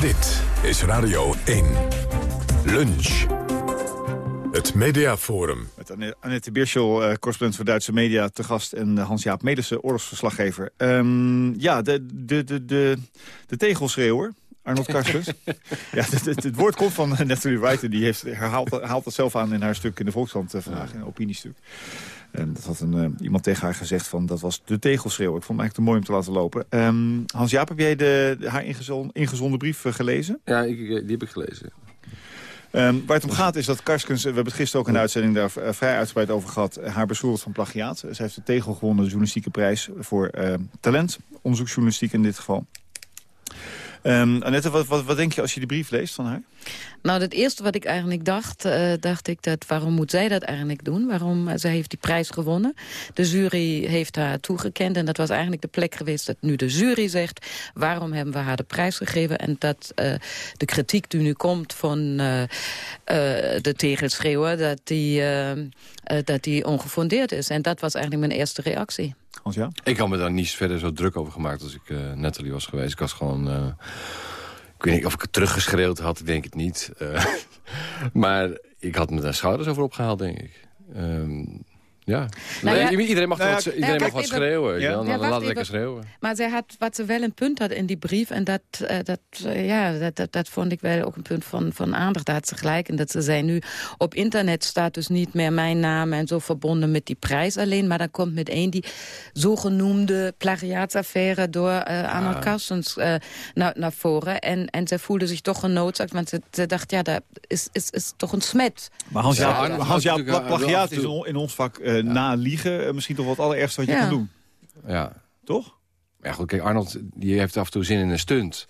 Speaker 5: Dit is Radio 1. Lunch. Het Mediaforum.
Speaker 12: Met Annette Bierschel, uh, correspondent voor Duitse media, te gast. En Hans-Jaap Medersen, oorlogsverslaggever. Um, ja, de, de, de, de, de tegelschreeuwer. Arnold Karskens. ja, het, het, het, woord komt van Natalie Wright. Die heeft, herhaalt, herhaalt het zelf aan in haar stuk in de Volkskrant uh, vandaag, een opiniestuk. En dat had een, uh, iemand tegen haar gezegd van dat was de tegelschreeuw. Ik vond het eigenlijk te mooi om te laten lopen. Um, Hans-Jaap, heb jij de, haar ingezonde, ingezonde brief uh, gelezen?
Speaker 19: Ja, ik, die heb ik gelezen.
Speaker 12: Um, waar het om gaat is dat Karskens, we hebben het gisteren ook in de uitzending daar uh, vrij uitgebreid over gehad, haar beschuldigd van plagiaat. Ze heeft de tegel gewonnen, de journalistieke prijs voor talent, onderzoeksjournalistiek in dit geval. Um, Annette, wat, wat, wat denk je als je de brief leest van haar?
Speaker 20: Nou, het eerste wat ik eigenlijk dacht, uh, dacht ik dat waarom moet zij dat eigenlijk doen? Waarom, uh, zij heeft die prijs gewonnen. De jury heeft haar toegekend en dat was eigenlijk de plek geweest dat nu de jury zegt, waarom hebben we haar de prijs gegeven? En dat uh, de kritiek die nu komt van de tegelschreeuwer, dat die, dat die ongefundeerd is. En dat was eigenlijk mijn eerste reactie.
Speaker 19: Ik had me daar niet verder zo druk over gemaakt als ik Natalie was geweest. Ik was gewoon ik weet niet of ik het teruggeschreeuwd had, ik denk het niet. Uh, maar ik had me daar schouders over opgehaald, denk ik. Um, ja. Nou ja. Iedereen mag, nou ja, wat, iedereen ja, mag wat schreeuwen. Ja. Dan, laat lekker schreeuwen.
Speaker 20: Maar zij had, wat ze wel een punt had in die brief... en dat, uh, dat, uh, ja, dat, dat, dat, vond ik wel ook een punt van, van aandacht. Daar ze gelijk. En dat ze zei nu... op internet staat dus niet meer mijn naam... en zo verbonden met die prijs alleen... maar dan komt meteen die zogenoemde plagiaatsaffaire... door uh, Arnold Carstens naar, naar voren. En, en ze voelde zich toch genoodzaakt... want ze, ze dacht, ja, dat is, is, is toch een smet.
Speaker 12: Maar Hans, ja, Hans, ja, plagiaat is in ons vak uh, na liegen misschien toch wat allerergste wat je kan doen.
Speaker 19: Ja.
Speaker 12: Toch?
Speaker 19: Ja goed, kijk, Arnold die heeft af en toe zin in een stunt.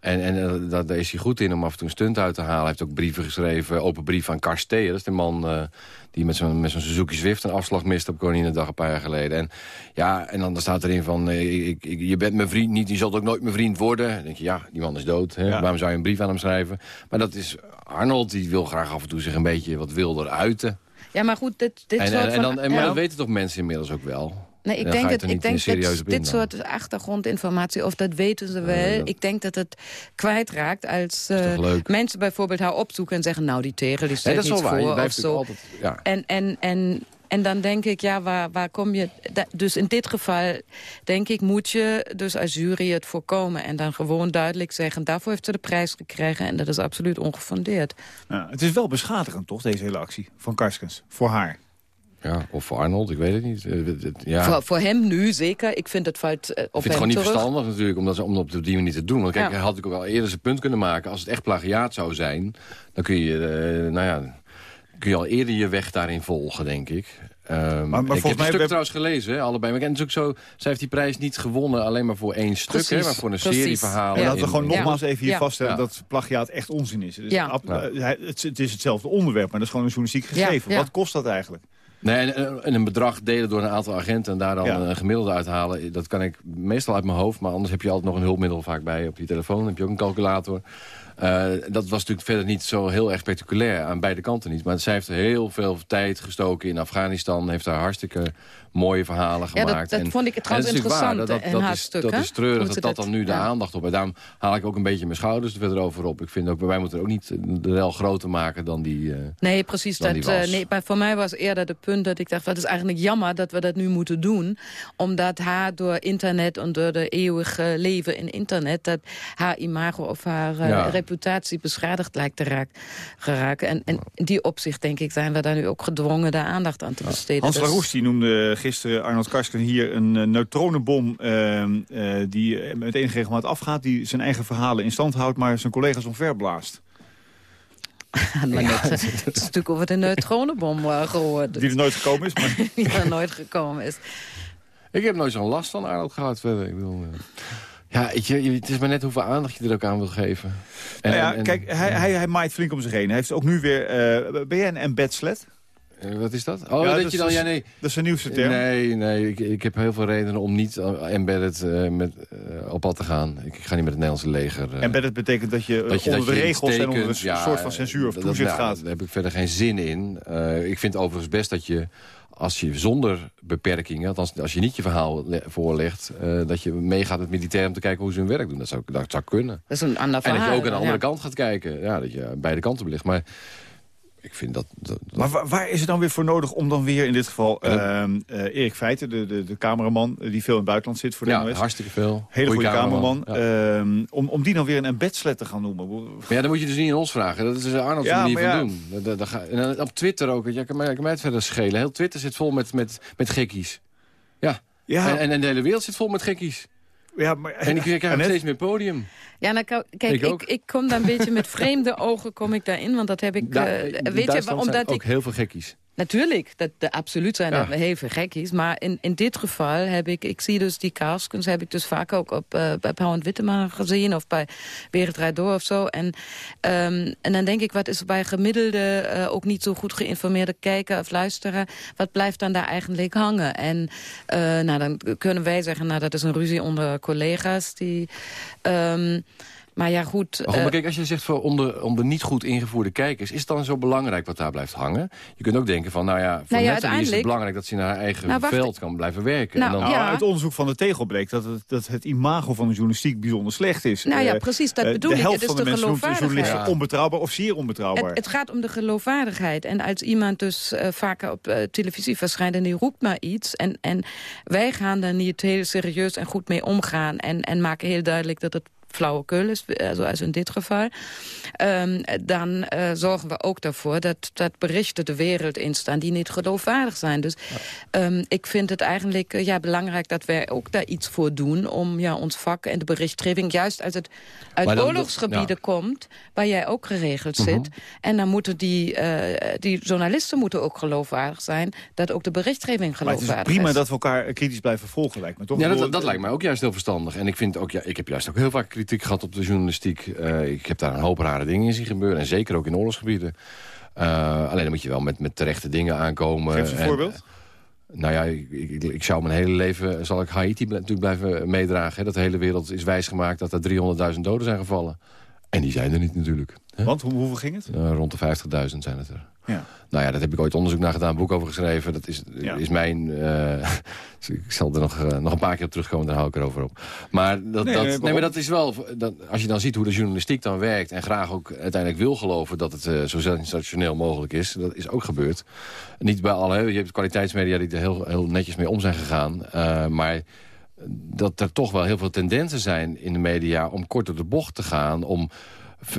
Speaker 19: En, en daar, is hij goed in om af en toe een stunt uit te halen. Hij heeft ook brieven geschreven, open brief aan Karsté. Dat is de man uh, die met zo'n zo'n Suzuki Zwift een afslag mist op Koninginnedag een paar jaar geleden. En, ja, en dan staat erin van, uh, ik, ik, je bent mijn vriend niet, je zult ook nooit mijn vriend worden. Dan denk je, ja, die man is dood. Hè? Ja. Waarom zou je een brief aan hem schrijven? Maar dat is Arnold, die wil graag af en toe zich een beetje wat wilder uiten.
Speaker 20: Ja, maar goed, dit, dit
Speaker 19: en,
Speaker 20: soort
Speaker 19: en,
Speaker 20: van...
Speaker 19: dan, en, maar dat weten toch mensen inmiddels ook wel?
Speaker 20: Nee, ik denk, het, ik denk dat dit soort achtergrondinformatie, of dat weten ze wel. Ik denk dat het kwijtraakt als uh, mensen bijvoorbeeld haar opzoeken en zeggen... nou, die tegel die stelt nee, niet voor of zo. Altijd, ja. En, en, en en dan denk ik, ja, waar, waar kom je... Dus in dit geval, denk ik, moet je dus als jury het voorkomen. En dan gewoon duidelijk zeggen, daarvoor heeft ze de prijs gekregen. En dat is absoluut ongefundeerd.
Speaker 12: Ja, het is wel beschadigend, toch, deze hele actie van Karskens, voor haar?
Speaker 19: Ja, of voor Arnold, ik weet het niet. Eh, ja.
Speaker 20: Voor, voor hem nu zeker. Ik vind het fout op
Speaker 19: Ik vind het
Speaker 20: gewoon
Speaker 19: niet verstandig natuurlijk om dat, om op die manier te doen. Want kijk, ja. had ik ook al eerder zijn punt kunnen maken. Als het echt plagiaat zou zijn, dan kun je, uh, nou ja kun je al eerder je weg daarin volgen, denk ik. Um, maar, maar ik heb het stuk trouwens gelezen, hè, allebei. Maar het is ook zo, zij heeft die prijs niet gewonnen alleen maar voor één stuk, hè, maar voor een Precies. serie verhalen.
Speaker 12: Ja. Laten we gewoon nogmaals even hier ja. vaststellen dat plagiaat echt onzin is. Dus ja. het, het, is hetzelfde onderwerp, maar dat is gewoon een journalistiek gegeven. Wat kost dat eigenlijk?
Speaker 19: Nee, en, een bedrag delen door een aantal agenten en daar dan een gemiddelde uithalen... dat kan ik meestal uit mijn hoofd, maar anders heb je altijd nog een hulpmiddel vaak bij op je telefoon. Dan heb je ook een calculator. Uh, dat was natuurlijk verder niet zo heel erg spectaculair, aan beide kanten niet. Maar zij heeft heel veel tijd gestoken in Afghanistan, heeft daar hartstikke mooie verhalen gemaakt.
Speaker 20: Ja, dat, dat vond ik het trouwens interessant
Speaker 19: dat, dat,
Speaker 20: dat, dat,
Speaker 19: is, dat is treurig dat dat dan nu de aandacht op. En daarom haal ik ook een beetje mijn schouders er verder over op. Ik vind ook, wij moeten ook niet de rel groter maken dan die uh,
Speaker 20: Nee, precies. Dat, uh, nee, maar voor mij was eerder de punt dat ik dacht, wat is eigenlijk jammer dat we dat nu moeten doen. Omdat haar door internet en door de eeuwige leven in internet, dat haar imago of haar uh, ja. reputatie beschadigd lijkt te raak, geraken. En, en in die opzicht, denk ik, zijn we daar nu ook gedwongen de aandacht aan te besteden.
Speaker 12: Hans dus... Laroes, die noemde gisteren Arnold Karsken hier een uh, neutronenbom... Uh, uh, die met enige regelmaat afgaat, die zijn eigen verhalen in stand houdt... maar zijn collega's omverblaast.
Speaker 20: maar ja. net, het is natuurlijk over de neutronenbom gehoord.
Speaker 12: Die er nooit gekomen is. Maar...
Speaker 20: die er nooit gekomen is.
Speaker 19: Ik heb nooit zo'n last van Arnold gehad verder. Ik bedoel, ja, je, het is maar net hoeveel aandacht je er ook aan wil geven.
Speaker 12: En, nou ja, en, kijk, hij, hij, hij maait flink om zich heen. Hij heeft ook nu weer... Uh, ben jij een embed sled?
Speaker 19: Uh, wat is dat? Oh, ja, dat, dat je dan... Ja, nee.
Speaker 12: Dat is zijn nieuwste term.
Speaker 19: Nee, nee. Ik, ik heb heel veel redenen om niet embedded uh, met, uh, op pad te gaan. Ik, ik, ga niet met het Nederlandse leger.
Speaker 12: embedded betekent dat je, dat je onder dat de regels tekent, en onder een ja, soort van censuur of toezicht
Speaker 19: dat,
Speaker 12: nou,
Speaker 19: gaat. Daar heb ik verder geen zin in. ik vind overigens best dat je als je zonder beperkingen, althans als je niet je verhaal voorlegt... Uh, dat je meegaat met militair om te kijken hoe ze hun werk doen. Dat zou, dat zou kunnen.
Speaker 20: Dat is een ander
Speaker 19: verhaal. En dat je ook aan de andere
Speaker 20: ja.
Speaker 19: kant gaat kijken. Ja, dat je aan beide kanten belicht. Maar ik vind dat...
Speaker 12: Maar waar, waar, is het dan weer voor nodig om dan weer in dit geval... Uh, uh, Erik Feiten, de, de, de cameraman die veel in het buitenland zit voor de
Speaker 19: ja,
Speaker 12: NOS.
Speaker 19: hartstikke veel.
Speaker 12: Hele goede cameraman. cameraman. Ja. om, om die dan weer een embedslet te gaan noemen.
Speaker 19: Maar ja, dan moet je dus niet in ons vragen. Dat is Arnold's manier van doen. Dat, dat, en op Twitter ook. Ja, kan, mij, kan mij het verder schelen. Heel Twitter zit vol met, met, met gekkies. Ja. ja. En, en de hele wereld zit vol met gekkies.
Speaker 12: Ja, maar,
Speaker 19: en ik krijg steeds meer podium.
Speaker 20: Ja, nou, kijk, ik, ik, ik, kom daar een beetje met vreemde ogen kom ik daarin, want dat heb ik...
Speaker 19: Da, uh, weet je, omdat
Speaker 20: ook
Speaker 19: ik, heel veel gekkies.
Speaker 20: Natuurlijk, dat, de, absoluut zijn er heel veel gekkies. Maar in, in dit geval heb ik, ik zie dus die Karskens... heb ik dus vaak ook op, uh, bij Paul en Wittema gezien... of bij Wereld Door of zo. En, um, en dan denk ik, wat is bij gemiddelde... Uh, ook niet zo goed geïnformeerde kijker of luisteraar... wat blijft dan daar eigenlijk hangen? En uh, nou, dan kunnen wij zeggen, nou, dat is een ruzie onder collega's... die... Um, maar ja, goed...
Speaker 19: Maar, goed, maar kijk, als je zegt voor onder, onder niet goed ingevoerde kijkers... is het dan zo belangrijk wat daar blijft hangen? Je kunt ook denken van, nou ja, voor nou ja, Natalie is het belangrijk... dat ze in haar eigen nou, veld kan blijven werken.
Speaker 12: Nou, en dan... ja. Uit onderzoek van de Tegel bleek dat het, dat het imago van de journalistiek bijzonder slecht is.
Speaker 20: Nou ja, precies, dat bedoel ik.
Speaker 12: De helft van
Speaker 20: de,
Speaker 12: de mensen noemt de journalisten ja. onbetrouwbaar of zeer onbetrouwbaar.
Speaker 20: Het, het, gaat om de geloofwaardigheid. En als iemand dus uh, vaker op uh, televisie verschijnt en die roept maar iets... En, en wij gaan daar niet heel serieus en goed mee omgaan... en, en maken heel duidelijk dat het flauwekul is, zoals in dit geval... Um, dan uh, zorgen we ook ervoor dat, dat berichten de wereld instaan... die niet geloofwaardig zijn. Dus ja. um, ik vind het eigenlijk uh, ja, belangrijk dat wij ook daar iets voor doen... om ja, ons vak en de berichtgeving, juist als het uit dan, oorlogsgebieden ja. komt... waar jij ook geregeld zit. Mm -hmm. En dan moeten die, uh, die journalisten moeten ook geloofwaardig zijn... dat ook de berichtgeving geloofwaardig is.
Speaker 12: Maar het is prima dat we elkaar kritisch blijven volgen, lijkt me toch?
Speaker 19: Ja, dat, dat lijkt mij ook juist heel verstandig. En ik vind ook, ja, ik heb juist ook heel vaak kritiek gehad op de journalistiek. Uh, ik heb daar een hoop rare dingen in zien gebeuren. En zeker ook in oorlogsgebieden. Uh, alleen dan moet je wel met, met terechte dingen aankomen.
Speaker 12: Geef een
Speaker 19: en,
Speaker 12: voorbeeld.
Speaker 19: Uh, nou ja, ik, ik, ik, zou mijn hele leven... zal ik Haiti natuurlijk blijven meedragen. Hè? Dat de hele wereld is wijsgemaakt dat er 300.000 doden zijn gevallen. En die zijn er niet natuurlijk.
Speaker 12: Want hoe, hoeveel ging het?
Speaker 19: rond de 50.000 zijn het er.
Speaker 12: Ja.
Speaker 19: Nou ja, dat heb ik ooit onderzoek naar gedaan, een boek over geschreven. Dat is, ja. is mijn... Uh, ik zal er nog, uh, nog een paar keer op terugkomen, dan hou ik erover op. Maar dat, nee, dat, nee, nee, maar dat is wel... Dat, als je dan ziet hoe de journalistiek dan werkt... en graag ook uiteindelijk wil geloven dat het uh, zo sensationeel mogelijk is... dat is ook gebeurd. Niet bij alle... Je hebt kwaliteitsmedia die er heel, heel netjes mee om zijn gegaan. maar dat er toch wel heel veel tendensen zijn in de media... om kort door de bocht te gaan, om...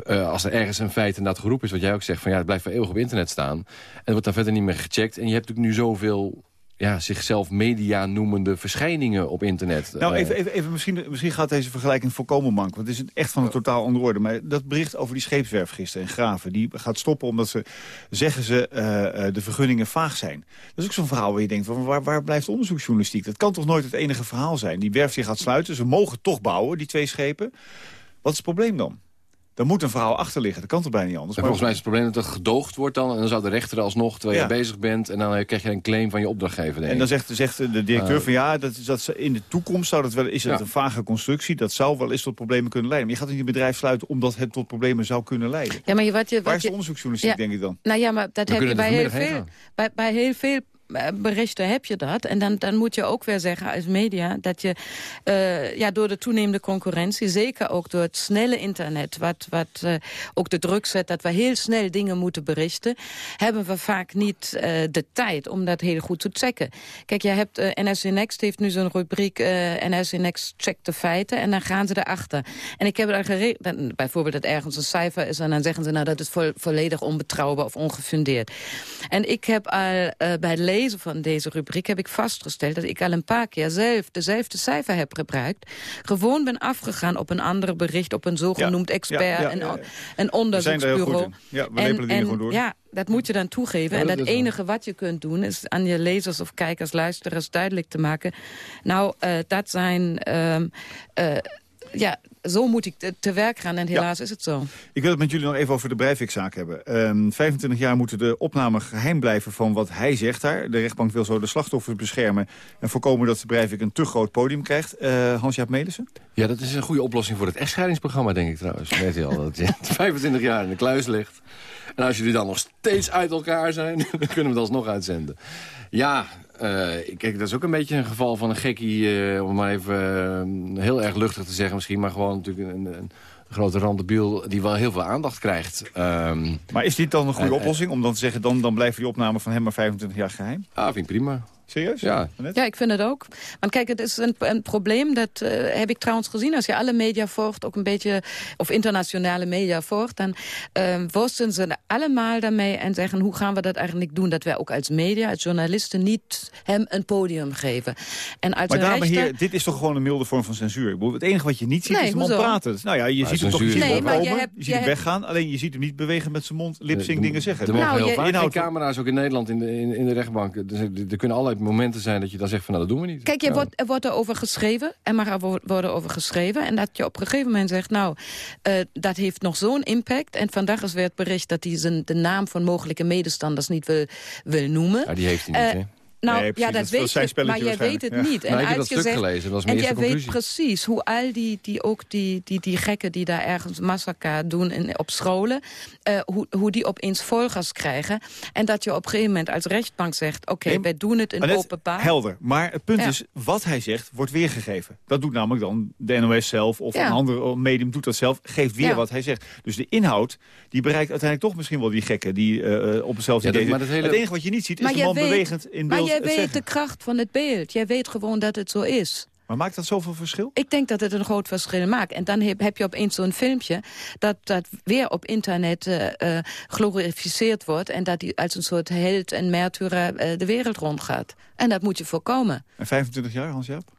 Speaker 19: Uh, als er ergens een feit inderdaad geroepen is... wat jij ook zegt, van ja, het blijft wel eeuwig op internet staan... en het wordt dan verder niet meer gecheckt. En je hebt natuurlijk nu zoveel ja, zichzelf media noemende verschijningen op internet.
Speaker 12: Nou, even, even, even misschien, misschien gaat deze vergelijking volkomen mank. Want het is echt van een totaal andere orde. Maar dat bericht over die scheepswerf gisteren in Graven... die gaat stoppen omdat ze, zeggen ze, uh, de vergunningen vaag zijn. Dat is ook zo'n verhaal waar je denkt, van, waar, waar blijft onderzoeksjournalistiek? Dat kan toch nooit het enige verhaal zijn? Die werf die gaat sluiten, ze mogen toch bouwen, die twee schepen. Wat is het probleem dan? Daar moet een verhaal achter liggen. Dat kan toch bijna niet anders.
Speaker 19: En volgens mij is het probleem dat het gedoogd wordt dan. En dan zou de rechter alsnog, terwijl ja. je bezig bent... en dan krijg je een claim van je opdrachtgever.
Speaker 12: En dan zegt, zegt de directeur uh, van ja, dat, dat in de toekomst zou dat wel, is het ja. een vage constructie. Dat zou wel eens tot problemen kunnen leiden. Maar je gaat niet een bedrijf sluiten omdat het tot problemen zou kunnen leiden.
Speaker 20: Ja, maar je, wat je, wat
Speaker 12: Waar is de onderzoeksjournalistiek, denk ik dan?
Speaker 20: Nou ja, maar dat We heb je bij heel, veel, bij, bij heel veel berichten heb je dat. En dan, dan moet je ook weer zeggen als media... dat je uh, ja, door de toenemende concurrentie... zeker ook door het snelle internet... wat, wat uh, ook de druk zet dat we heel snel dingen moeten berichten... hebben we vaak niet de tijd om dat heel goed te checken. Kijk, je hebt NRC Next heeft nu zo'n rubriek... NRC Next checkt de feiten en dan gaan ze erachter. En ik heb geregeld... bijvoorbeeld dat ergens een cijfer is... en dan zeggen ze nou dat is vo volledig onbetrouwbaar of ongefundeerd. En ik heb al bij het lezen van deze rubriek heb ik vastgesteld... dat ik al een paar keer zelf dezelfde cijfer heb gebruikt. Gewoon ben afgegaan op een ander bericht... op een zogenoemd ja, expert, ja, ja, een, een onderzoeksbureau.
Speaker 12: Ja, we en, en, gewoon door.
Speaker 20: Ja, dat moet je dan toegeven. en dat enige wat je kunt doen... is aan je lezers of kijkers, luisteraars duidelijk te maken... nou, uh, dat zijn... Uh, uh, ja, zo moet ik te, te werk gaan en helaas ja. is het zo.
Speaker 12: Ik wil het met jullie nog even over de Breivik-zaak hebben. Um, 25 jaar moeten de opnamen geheim blijven van wat hij zegt daar. De rechtbank wil zo de slachtoffers beschermen... en voorkomen dat de Breivik een te groot podium krijgt. Uh, Hans-Jaap Melissen?
Speaker 19: Ja, dat is een goede oplossing voor het echtscheidingsprogramma, denk ik trouwens. Weet je al, dat je 25 jaar in de kluis ligt. En als jullie dan nog steeds uit elkaar zijn, dan kunnen we het alsnog uitzenden. Ja, kijk, dat is ook een beetje een geval van een gekkie... Uh, om maar even uh, heel erg luchtig te zeggen misschien... maar gewoon natuurlijk een, een grote randebiel die wel heel veel aandacht krijgt. Um,
Speaker 12: maar is dit dan een goede oplossing om dan te zeggen... Dan, dan blijven die opnamen van hem maar 25 jaar geheim?
Speaker 19: Ah, vind ik prima.
Speaker 12: Serieus?
Speaker 19: Ja.
Speaker 20: Ja, ik vind het ook. Want kijk, het is een, een probleem, dat eh, heb ik trouwens gezien... als je alle media volgt, ook een beetje... of internationale media volgt... dan uh, worstelen ze allemaal daarmee en zeggen... hoe gaan we dat eigenlijk doen? Dat wij ook als media, als journalisten... niet hem een podium geven. En als
Speaker 12: Maar dames en heren, dit is toch gewoon een milde vorm van censuur? Ik bedoel, het enige wat je niet ziet
Speaker 20: Nee,
Speaker 12: is de man
Speaker 20: hoezo?
Speaker 12: praten. Nou ja, je
Speaker 19: Maar
Speaker 12: ziet hem toch je ziet hem
Speaker 20: Nee, maar je hebt-
Speaker 12: je ziet
Speaker 20: je
Speaker 12: hem
Speaker 20: hebt-
Speaker 12: weggaan. Alleen je ziet hem niet bewegen met zijn mond, lipsync dingen zeggen.
Speaker 19: Er mogen
Speaker 20: Nou,
Speaker 19: heel vaak camera's, ook in Nederland, in de, in, in de rechtbank. Dus er, er kunnen allerlei momenten zijn dat je dan zegt van, nou, dat doen we niet.
Speaker 20: Kijk, je
Speaker 19: Ja.
Speaker 20: wordt, er wordt erover geschreven. Er mag er wo- worden over geschreven. En dat je op een gegeven moment zegt... nou, eh, dat heeft nog zo'n impact. En vandaag is weer het bericht dat hij zijn, de naam van mogelijke medestanders niet wil, wil noemen.
Speaker 19: Ja, die heeft hij niet,
Speaker 20: Eh,
Speaker 19: hè?
Speaker 20: Nou,
Speaker 12: Nee,
Speaker 20: ja,
Speaker 12: dat
Speaker 20: dat
Speaker 12: is- dat
Speaker 20: weet je, maar jij weet het
Speaker 12: ja.
Speaker 20: niet.
Speaker 19: Nou, ik heb
Speaker 20: als
Speaker 19: dat
Speaker 20: je
Speaker 19: stuk
Speaker 20: zegt-
Speaker 19: gelezen, dat is
Speaker 20: en jij weet precies hoe al die, die, ook die, die, die gekken die daar ergens massacre doen in, op scholen... eh, hoe, hoe die opeens volgers krijgen. En dat je op een gegeven moment als rechtbank zegt... oké,
Speaker 12: Nee,
Speaker 20: wij doen het in
Speaker 12: net
Speaker 20: openbaar.
Speaker 12: Helder. Maar het punt
Speaker 20: Ja.
Speaker 12: is, wat hij zegt, wordt weergegeven. Dat doet namelijk dan de NOS zelf of
Speaker 20: Ja.
Speaker 12: een ander medium doet dat zelf. Geeft weer
Speaker 20: Ja.
Speaker 12: wat hij zegt. Dus de inhoud, die bereikt uiteindelijk toch misschien wel die gekken... die eh, op hetzelfde
Speaker 19: Ja, dat-
Speaker 12: idee
Speaker 19: maar dat hele-
Speaker 12: Het enige wat je niet ziet, is
Speaker 20: Maar
Speaker 12: de man
Speaker 20: weet-
Speaker 12: bewegend in beeld
Speaker 20: jij weet
Speaker 12: zeggen.
Speaker 20: de kracht van het beeld. Jij weet gewoon dat het zo is.
Speaker 12: Maar maakt dat zoveel verschil?
Speaker 20: Ik denk dat het een groot verschil maakt. En dan heb, heb je opeens zo'n filmpje dat, dat weer op internet eh, eh, glorificeerd wordt... en dat hij als een soort held en martyr eh, de wereld rondgaat. En dat moet je voorkomen.
Speaker 12: En 25 jaar, Hans-Jaap?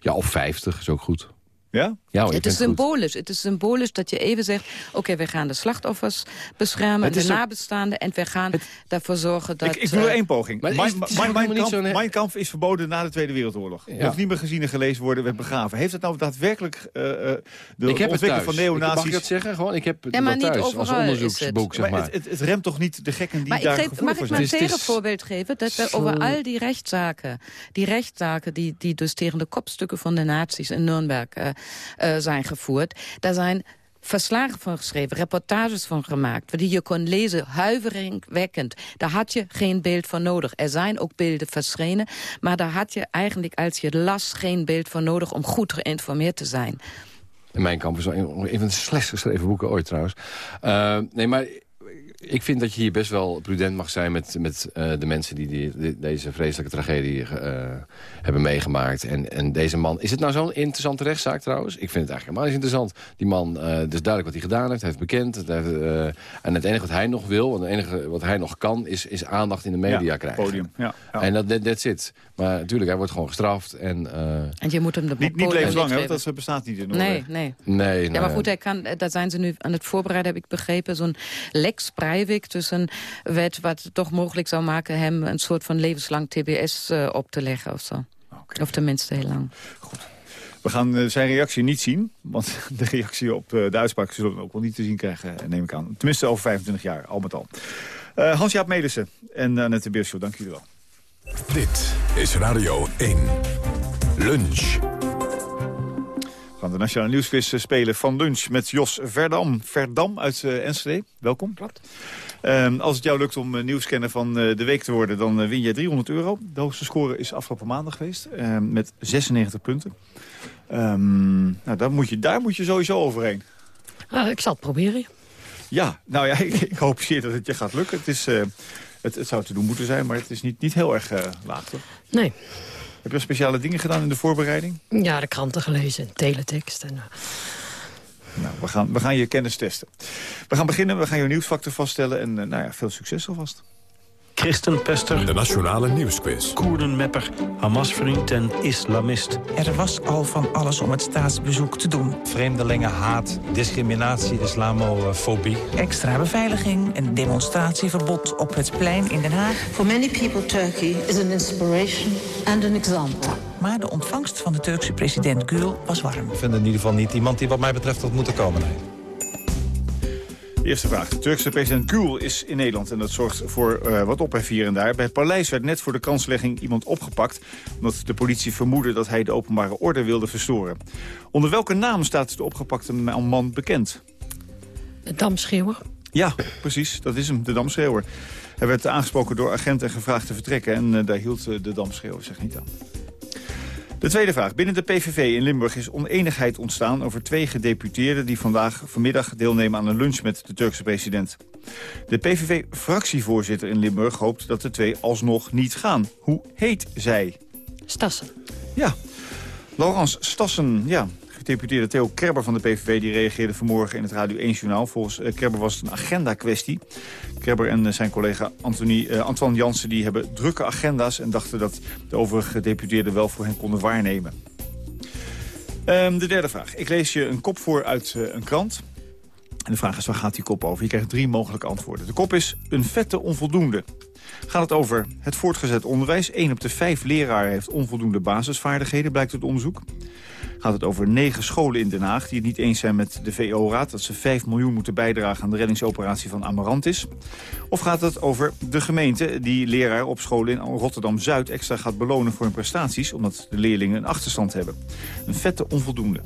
Speaker 19: Ja, of 50 is ook goed.
Speaker 12: Ja?
Speaker 19: Ja, hoor,
Speaker 20: het is
Speaker 19: goed.
Speaker 20: symbolisch. Het is symbolisch dat je even zegt... oké, we gaan de slachtoffers beschermen, de nabestaanden... en we gaan ervoor zorgen dat...
Speaker 12: ik, ik doe er
Speaker 20: eh,
Speaker 12: één poging.
Speaker 19: maar
Speaker 12: Mijn
Speaker 19: is- is
Speaker 12: mijn- kamp-
Speaker 19: zo'n-
Speaker 12: Mijn kamp is verboden na de Tweede Wereldoorlog.
Speaker 19: Ja.
Speaker 12: Mocht niet meer gezien en gelezen worden, werd begraven. Heeft het nou daadwerkelijk uh, de
Speaker 19: ik heb het
Speaker 12: ontwikkeling van
Speaker 19: Ik- Mag ik
Speaker 12: neonazies...
Speaker 19: dat zeggen? Gewoon, ik heb het
Speaker 20: Ja, maar niet
Speaker 19: thuis als onderzoeksboek, zeg
Speaker 12: maar
Speaker 19: maar.
Speaker 12: het, het, het remt toch niet de gekken die
Speaker 20: Maar ik
Speaker 12: daar gevoelig
Speaker 20: mag ik maar een tegenvoorbeeld geven? Dat we over al die rechtszaken, die rechtszaken die, die dus tegen de kopstukken van de nazi's in Nürnberg eh, zijn gevoerd, daar zijn verslagen van geschreven, reportages van gemaakt, die je kon lezen, huiveringwekkend. Daar had je geen beeld van nodig. Er zijn ook beelden verschenen, maar daar had je eigenlijk als je las geen beeld van nodig om goed geïnformeerd te zijn.
Speaker 19: In mijn kamp is een van de slechtst geschreven boeken ooit trouwens. Eh, nee, maar ik vind dat je hier best wel prudent mag zijn met, met eh, de mensen die, die, die- deze vreselijke tragedie eh, hebben meegemaakt. En, en deze man, is het nou zo'n interessante rechtszaak trouwens? Ik vind het eigenlijk helemaal niet interessant. Die man, eh het is duidelijk wat hij gedaan heeft, hij heeft bekend. Het heeft, eh, en het enige wat hij nog wil, en het enige wat hij nog kan, is, is aandacht in de media
Speaker 12: Ja,
Speaker 19: krijgen.
Speaker 12: podium. Ja, ja.
Speaker 19: En dat that, that's it. Maar natuurlijk, hij wordt gewoon gestraft. En, eh,
Speaker 20: En je moet hem de
Speaker 12: Niet, niet levenslang, hè, dat bestaat niet in
Speaker 20: Nee,
Speaker 12: Noorwegen.
Speaker 20: nee.
Speaker 19: nee,
Speaker 20: Ja, maar goed, hij kan, daar zijn ze nu aan het voorbereiden, heb ik begrepen. Zo'n Lex Breivik, dus een wet wat het toch mogelijk zou maken... hem een soort van levenslang TBS eh, op te leggen of zo. Of tenminste heel lang.
Speaker 12: We gaan eh, zijn reactie niet zien, want de reactie op eh, de uitspraak zullen we ook wel niet te zien krijgen, neem ik aan. Tenminste over 25 jaar, al met al. Hans-Jaap Melissen en Annette Beerschow, dank jullie wel.
Speaker 5: Dit is Radio 1. Lunch.
Speaker 12: Gaan de Nationale Nieuwsquiz eh, spelen van lunch met Jos Verdam. Verdam uit eh Enschede, welkom.
Speaker 22: Klopt.
Speaker 12: Ehm, als het jou lukt om uh, nieuwscanner van eh, de week te worden, dan eh, win je 300 euro. De hoogste score is afgelopen maandag geweest, ehm, met 96 punten. Ehm, nou, daar, moet je, daar moet je sowieso overheen.
Speaker 22: Ah, ik zal het proberen.
Speaker 12: Ja, nou ja, ik, ik hoop zeer dat het je gaat lukken. Het, is, eh, het, het zou te doen moeten zijn, maar het is niet, niet heel erg eh, laag, toch?
Speaker 22: Nee.
Speaker 12: Heb je al speciale dingen gedaan in de voorbereiding?
Speaker 22: Ja, de kranten gelezen, teletext. En, uh...
Speaker 12: Nou, we gaan, we gaan je kennis testen. We gaan beginnen, we gaan je nieuwsfactor vaststellen en uh, nou ja, veel succes alvast.
Speaker 5: Christenpester. De Nationale Nieuwsquiz.
Speaker 23: Koerdenmepper, Hamas-vriend en islamist.
Speaker 24: Er was al van alles om het staatsbezoek te doen.
Speaker 23: Vreemdelingenhaat, discriminatie, islamofobie.
Speaker 24: Extra beveiliging, een demonstratieverbod op het plein in Den Haag.
Speaker 25: For many people Turkey is an inspiration and an example.
Speaker 24: Maar de ontvangst van de Turkse president Gül was warm.
Speaker 23: Ik vind in ieder geval niet iemand die wat mij betreft had moeten komen. Nee.
Speaker 12: Eerste vraag. De Turkse president Gül is in Nederland en dat zorgt voor uh, wat ophef hier en daar. Bij het paleis werd net voor de kanslegging iemand opgepakt... omdat de politie vermoedde dat hij de openbare orde wilde verstoren. Onder welke naam staat de opgepakte man bekend?
Speaker 22: De damschreeuwer.
Speaker 12: Ja, precies. Dat is hem, de damschreeuwer. Hij werd aangesproken door agenten en gevraagd te vertrekken... en uh, daar hield uh, de damschreeuwer zich niet aan. De tweede vraag. Binnen de PVV in Limburg is oneenigheid ontstaan over twee gedeputeerden... die vandaag vanmiddag deelnemen aan een lunch met de Turkse president. De PVV-fractievoorzitter in Limburg hoopt dat de twee alsnog niet gaan. Hoe heet zij?
Speaker 22: Stassen.
Speaker 12: Ja, Laurens Stassen, ja. Gedeputeerde Theo Kerber van de PVV die reageerde vanmorgen in het Radio 1-journaal. Volgens eh, Kerber was het een agenda-kwestie. Kerber en eh, zijn collega Anthony, eh, Antoine Jansen die hebben drukke agenda's... en dachten dat de overige gedeputeerden wel voor hen konden waarnemen. Ehm, de derde vraag. Ik lees je een kop voor uit een krant. En de vraag is, waar gaat die kop over? Je krijgt drie mogelijke antwoorden. De kop is een vette onvoldoende. Gaat het over het voortgezet onderwijs? 1 op de 5 leraren heeft onvoldoende basisvaardigheden, blijkt uit onderzoek. Gaat het over negen scholen in Den Haag die het niet eens zijn met de VO-raad... dat ze 5 miljoen moeten bijdragen aan de reddingsoperatie van Amarantis? Of gaat het over de gemeente die leraar op scholen in Rotterdam-Zuid... extra gaat belonen voor hun prestaties... omdat de leerlingen een achterstand hebben? Een vette onvoldoende.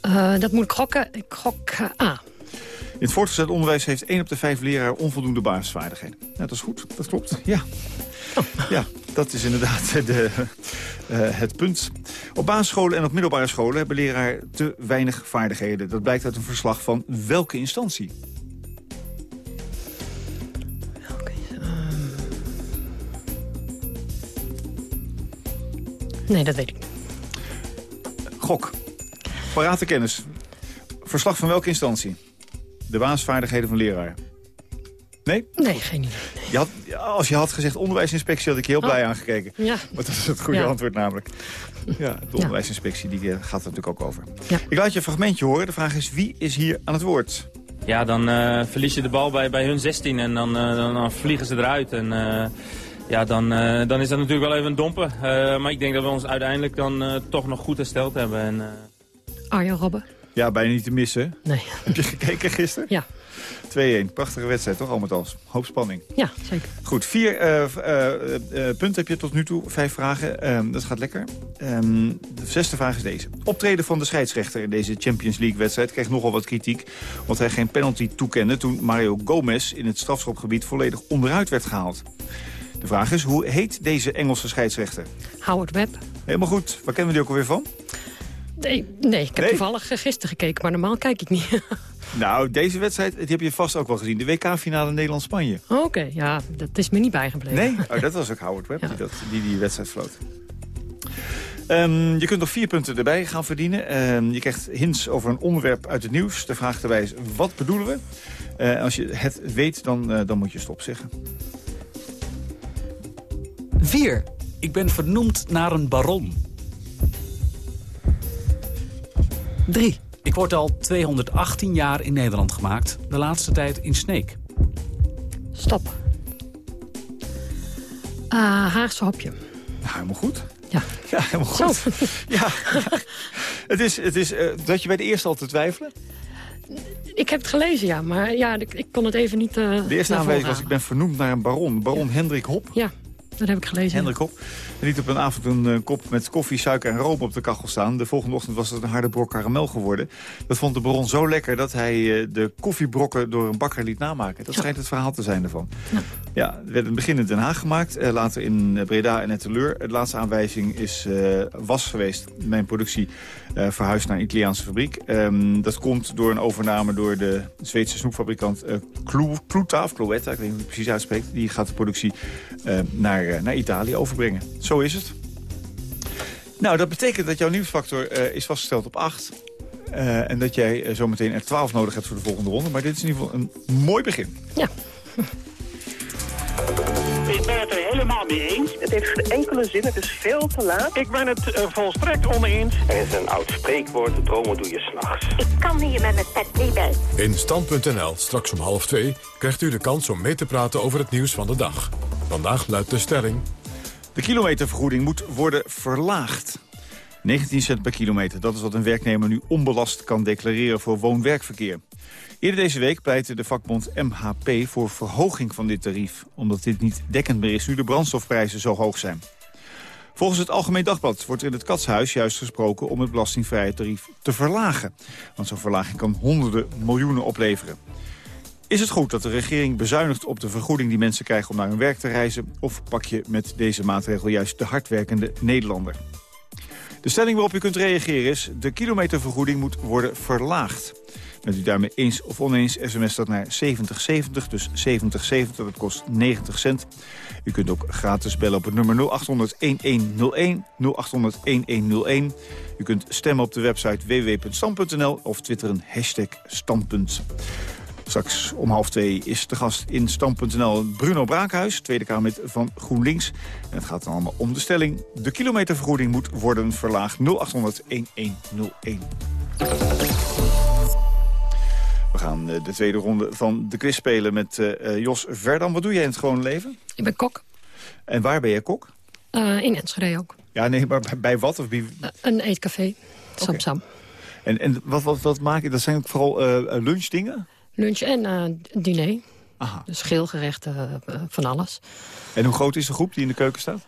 Speaker 22: Eh, dat moet ik gokken. Ik gok eh, A.
Speaker 12: In het voortgezet onderwijs heeft 1 op de 5 leraren onvoldoende basisvaardigheden. Ja, dat is goed, dat klopt. Ja, ja dat is inderdaad de, eh, het punt. Op basisscholen en op middelbare scholen hebben leraren te weinig vaardigheden. Dat blijkt uit een verslag van welke instantie?
Speaker 22: Nee, dat weet ik niet.
Speaker 12: Gok. Parate kennis. Verslag van welke instantie? De basisvaardigheden van leraren. Nee?
Speaker 22: Nee, geen idee.
Speaker 12: Je had, als je had gezegd onderwijsinspectie, had ik je heel blij
Speaker 22: Oh.
Speaker 12: aangekeken.
Speaker 22: Ja.
Speaker 12: Maar dat is het goede
Speaker 22: Ja.
Speaker 12: antwoord namelijk. Ja, de onderwijsinspectie die eh, gaat er natuurlijk ook over. Ik laat je een fragmentje horen. De vraag is, wie is hier aan het woord?
Speaker 26: Ja, dan eh, verlies je de bal bij, bij hun 16 en dan, eh, dan, dan vliegen ze eruit. En eh, ja, dan, eh, dan is dat natuurlijk wel even een domper. Eh, maar ik denk dat we ons uiteindelijk dan eh, toch nog goed hersteld hebben. En, eh,
Speaker 22: Arjen Robben.
Speaker 12: Ja, bijna niet te missen.
Speaker 22: Nee.
Speaker 12: Heb je gekeken gisteren?
Speaker 22: Ja.
Speaker 12: 2-1. Prachtige wedstrijd, toch? Al met al. Hoop spanning.
Speaker 22: Ja, zeker.
Speaker 12: Goed, vier eh, eh, eh, punten heb je tot nu toe. Vijf vragen. Ehm, dat gaat lekker. Ehm, de zesde vraag is deze. Optreden van de scheidsrechter in deze Champions League-wedstrijd... kreeg nogal wat kritiek, omdat hij geen penalty toekende... toen Mario Gomez in het strafschopgebied volledig onderuit werd gehaald. De vraag is, hoe heet deze Engelse scheidsrechter?
Speaker 22: Howard Webb.
Speaker 12: Helemaal goed. Waar kennen we die ook alweer van?
Speaker 22: Nee, nee, ik heb
Speaker 12: Nee?
Speaker 22: toevallig gisteren gekeken, maar normaal kijk ik niet.
Speaker 12: Nou, deze wedstrijd die heb je vast ook wel gezien. De WK-finale Nederland-Spanje.
Speaker 22: Oké, ja, dat is me niet bijgebleven.
Speaker 12: Nee? Oh, dat was ook Howard Webb die, dat, die die wedstrijd floot. Ehm, je kunt nog vier punten erbij gaan verdienen. Ehm, je krijgt hints over een onderwerp uit het nieuws. De vraag daarbij is, wat bedoelen we? Eh, als je het weet, dan, eh, dan moet je stop zeggen.
Speaker 27: 4. Ik ben vernoemd naar een baron. 3. Ik word al 218 jaar in Nederland gemaakt. De laatste tijd in Sneek.
Speaker 22: Stop. Ah, Haagse hopje.
Speaker 12: Nou, helemaal goed.
Speaker 22: Ja.
Speaker 12: Ja, helemaal goed. Ja, ja. Het is, het is eh, dat je bij de eerste al te twijfelen.
Speaker 22: Ik heb het gelezen, ja, maar ja, ik, ik kon het even niet eh
Speaker 12: De eerste aanwijzing was, ik ben vernoemd naar een baron. Baron Hendrik Hop.
Speaker 22: Ja, dat heb ik gelezen.
Speaker 12: Hendrik Hop. Hij liet op een avond een eh, kop met koffie, suiker en room op de kachel staan. De volgende ochtend was het een harde brok karamel geworden. Dat vond de baron zo lekker dat hij eh, de koffiebrokken door een bakker liet namaken. Dat schijnt het verhaal te zijn ervan. Ja, het werd in het begin in Den Haag gemaakt. eh, later in Breda en Etteleur. De laatste aanwijzing is, was geweest. Mijn productie eh, verhuisd naar een Italiaanse fabriek. Ehm, dat komt door een overname door de Zweedse snoepfabrikant Clu- Cluta, of Cloetta, ik weet niet hoe het precies uitspreekt. Die gaat de productie eh, naar, eh, naar Italië overbrengen. Zo is het. Nou, dat betekent dat jouw nieuwsfactor eh, is vastgesteld op 8. Eh, en dat jij eh, zometeen er 12 nodig hebt voor de volgende ronde. Maar dit is in ieder geval een mooi begin.
Speaker 22: Ja.
Speaker 28: Ik ben het er helemaal mee eens. Het heeft geen enkele zin, het is veel te laat. Ik ben het eh, volstrekt oneens.
Speaker 29: Er is een oud spreekwoord, dromen doe je s'nachts.
Speaker 30: Ik kan hier met mijn pet niet bij.
Speaker 5: In Stand.nl, straks om half twee, krijgt u de kans om mee te praten over het nieuws van de dag. Vandaag luidt de stelling...
Speaker 12: De kilometervergoeding moet worden verlaagd. 19 cent per kilometer, dat is wat een werknemer nu onbelast kan declareren voor woon-werkverkeer. Eerder deze week pleitte de vakbond MHP voor verhoging van dit tarief... omdat dit niet dekkend meer is nu de brandstofprijzen zo hoog zijn. Volgens het Algemeen Dagblad wordt er in het Katshuis juist gesproken... om het belastingvrije tarief te verlagen. Want zo'n verlaging kan honderden miljoenen opleveren. Is het goed dat de regering bezuinigt op de vergoeding die mensen krijgen om naar hun werk te reizen? Of pak je met deze maatregel juist de hardwerkende Nederlander? De stelling waarop u kunt reageren is... de kilometervergoeding moet worden verlaagd. Bent u daarmee eens of oneens, sms dat naar 7070, dus 7070, dat kost 90 cent. U kunt ook gratis bellen op het nummer 0800-1101, 0800-1101. U kunt stemmen op de website www.stam.nl of twitteren hashtag standpunt. Straks om half twee is de gast in Stam.nl Bruno Braakhuis, Tweede Kamerlid van GroenLinks. En het gaat dan allemaal om de stelling. De kilometervergoeding moet worden verlaagd 0800 1101. We gaan eh, de tweede ronde van de quiz spelen met uh, Jos Verdam. Wat doe jij in het gewone leven?
Speaker 22: Ik ben kok.
Speaker 12: En waar ben jij kok?
Speaker 22: Uh, in Enschede ook.
Speaker 12: Ja, nee, maar bij, wat? Of bij...
Speaker 22: een eetcafé. Samsam. Sam.
Speaker 12: En, en wat, wat, wat maak je? Dat zijn vooral lunchdingen?
Speaker 22: Lunch en diner. Aha. Dus geelgerechten, van alles.
Speaker 12: En hoe groot is de groep die in de keuken staat?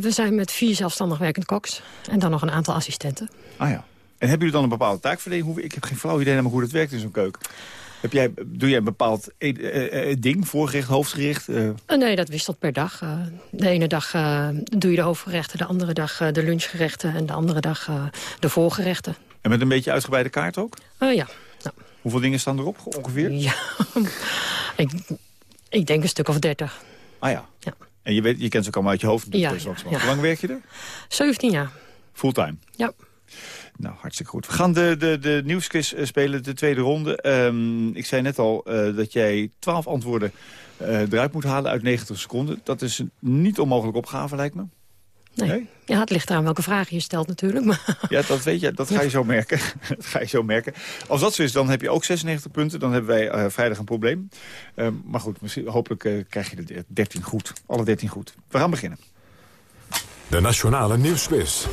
Speaker 22: we zijn met vier zelfstandig werkend koks. En dan nog een aantal assistenten.
Speaker 12: Ah ja. En hebben jullie dan een bepaalde taakverdeling? Ik heb geen flauw idee hoe het werkt in zo'n keuken. Heb jij, doe jij een bepaald uh, uh, ding, voorgerecht, hoofdgerecht? Uh...
Speaker 22: nee, dat wisselt per dag. de ene dag doe je de hoofdgerechten, de andere dag de lunchgerechten... en de andere dag de voorgerechten.
Speaker 12: En met een beetje uitgebreide kaart ook?
Speaker 22: ja.
Speaker 12: Hoeveel dingen staan erop ongeveer?
Speaker 22: Ja, ik, ik denk een stuk of dertig.
Speaker 12: Ah ja. ja. En je, weet, je kent ze ook allemaal uit je hoofd?
Speaker 22: Ja,
Speaker 12: ja, Hoe lang werk je er?
Speaker 22: 17 jaar.
Speaker 12: Fulltime?
Speaker 22: Ja.
Speaker 12: Nou, hartstikke goed. We gaan de, de, de nieuwsquiz eh, spelen, de tweede ronde. Um, ik zei net al uh, dat jij 12 antwoorden uh, eruit moet halen uit 90 seconden. Dat is een niet onmogelijk opgave, lijkt me.
Speaker 22: Nee. nee. Ja, het ligt eraan welke vragen je stelt natuurlijk. Maar...
Speaker 12: Ja, dat weet je, dat ga je zo merken. dat ga je zo merken. Als dat zo is, dan heb je ook 96 punten. Dan hebben wij uh, vrijdag een probleem. Uh, maar goed, misschien, hopelijk uh, krijg je de 13 goed. Alle 13 goed. We gaan beginnen.
Speaker 5: De Nationale Nieuwsquiz.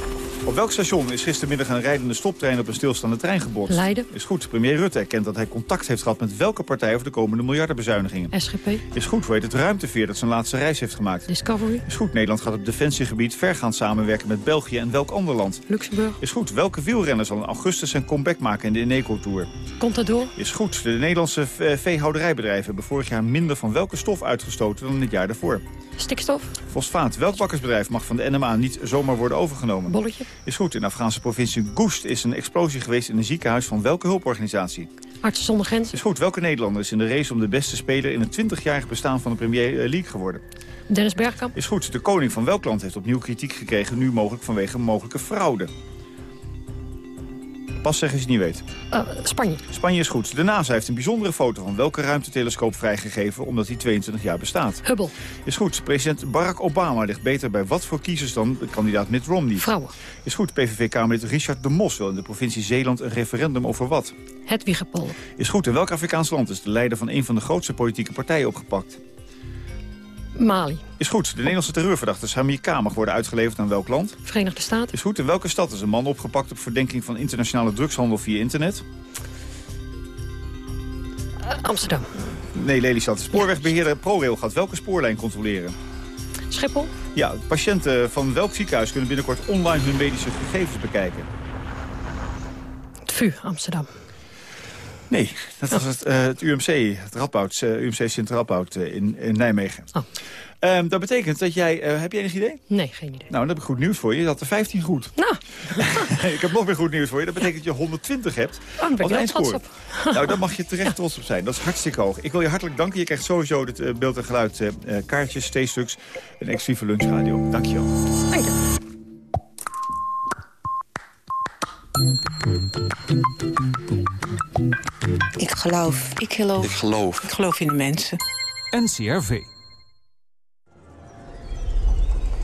Speaker 12: Op welk station is gistermiddag een rijdende stoptrein op een stilstaande trein gebotst?
Speaker 22: Leiden.
Speaker 12: Is goed. Premier Rutte erkent dat hij contact heeft gehad met welke partij over de komende miljardenbezuinigingen?
Speaker 22: SGP.
Speaker 12: Is goed. Hoe heet het ruimteveer dat zijn laatste reis heeft gemaakt?
Speaker 22: Discovery.
Speaker 12: Is goed. Nederland gaat op defensiegebied vergaand samenwerken met België en welk ander land?
Speaker 22: Luxemburg.
Speaker 12: Is goed. Welke wielrenner zal in augustus zijn comeback maken in de Eneco Tour?
Speaker 22: Contador.
Speaker 12: Is goed. De Nederlandse veehouderijbedrijven hebben vorig jaar minder van welke stof uitgestoten dan het jaar daarvoor?
Speaker 22: Stikstof.
Speaker 12: Fosfaat. Welk bakkersbedrijf mag van de NMA niet zomaar worden overgenomen?
Speaker 22: Bolletje.
Speaker 12: Is goed. In de Afghaanse provincie Goest is een explosie geweest in een ziekenhuis van welke hulporganisatie?
Speaker 22: Artsen zonder grenzen.
Speaker 12: Is goed. Welke Nederlander is in de race om de beste speler in het 20-jarig bestaan van de Premier League geworden?
Speaker 22: Dennis Bergkamp.
Speaker 12: Is goed. De koning van welk land heeft opnieuw kritiek gekregen, nu mogelijk vanwege mogelijke fraude? Pas zeggen als je het niet weet.
Speaker 22: Uh, Spanje.
Speaker 12: Spanje is goed. De NASA heeft een bijzondere foto van welke ruimtetelescoop vrijgegeven... omdat die 22 jaar bestaat.
Speaker 22: Hubble.
Speaker 12: Is goed. President Barack Obama ligt beter bij wat voor kiezers dan de kandidaat Mitt Romney.
Speaker 22: Vrouwen.
Speaker 12: Is goed. PVV-kamerlid Richard de Mos wil in de provincie Zeeland een referendum over wat?
Speaker 22: Het Wiegepolder.
Speaker 12: Is goed. In welk Afrikaans land is de leider van een van de grootste politieke partijen opgepakt?
Speaker 22: Mali.
Speaker 12: Is goed. De Nederlandse terreurverdachte Samir K. mag worden uitgeleverd aan welk land?
Speaker 22: Verenigde Staten.
Speaker 12: Is goed. In welke stad is een man opgepakt op verdenking van internationale drugshandel via internet?
Speaker 22: Uh, Amsterdam.
Speaker 12: Nee, Lelystad. Spoorwegbeheerder ProRail gaat welke spoorlijn controleren?
Speaker 22: Schiphol.
Speaker 12: Ja, patiënten van welk ziekenhuis kunnen binnenkort online hun medische gegevens bekijken?
Speaker 22: Het VU, Amsterdam.
Speaker 12: Nee, dat was het, uh, het UMC, het Radboud, uh, UMC Sint-Radboud uh, in, in Nijmegen.
Speaker 22: Oh.
Speaker 12: Um, dat betekent dat jij... heb jij enig idee?
Speaker 22: Nee, geen idee.
Speaker 12: Nou, dan heb ik goed nieuws voor je. Je had er 15 goed.
Speaker 22: Nou.
Speaker 12: ik heb nog meer goed nieuws voor je. Dat betekent dat je 120 hebt.
Speaker 22: Oh, ben
Speaker 12: als
Speaker 22: trots op.
Speaker 12: nou, daar mag je terecht trots op zijn. Dat is hartstikke hoog. Ik wil je hartelijk danken. Je krijgt sowieso het beeld en geluid kaartjes, theestuks, een exclusieve lunchradio. Dank je wel.
Speaker 22: Dank je.
Speaker 25: Ik geloof. Ik geloof.
Speaker 21: Ik geloof.
Speaker 25: Ik geloof in de mensen.
Speaker 27: NCRV.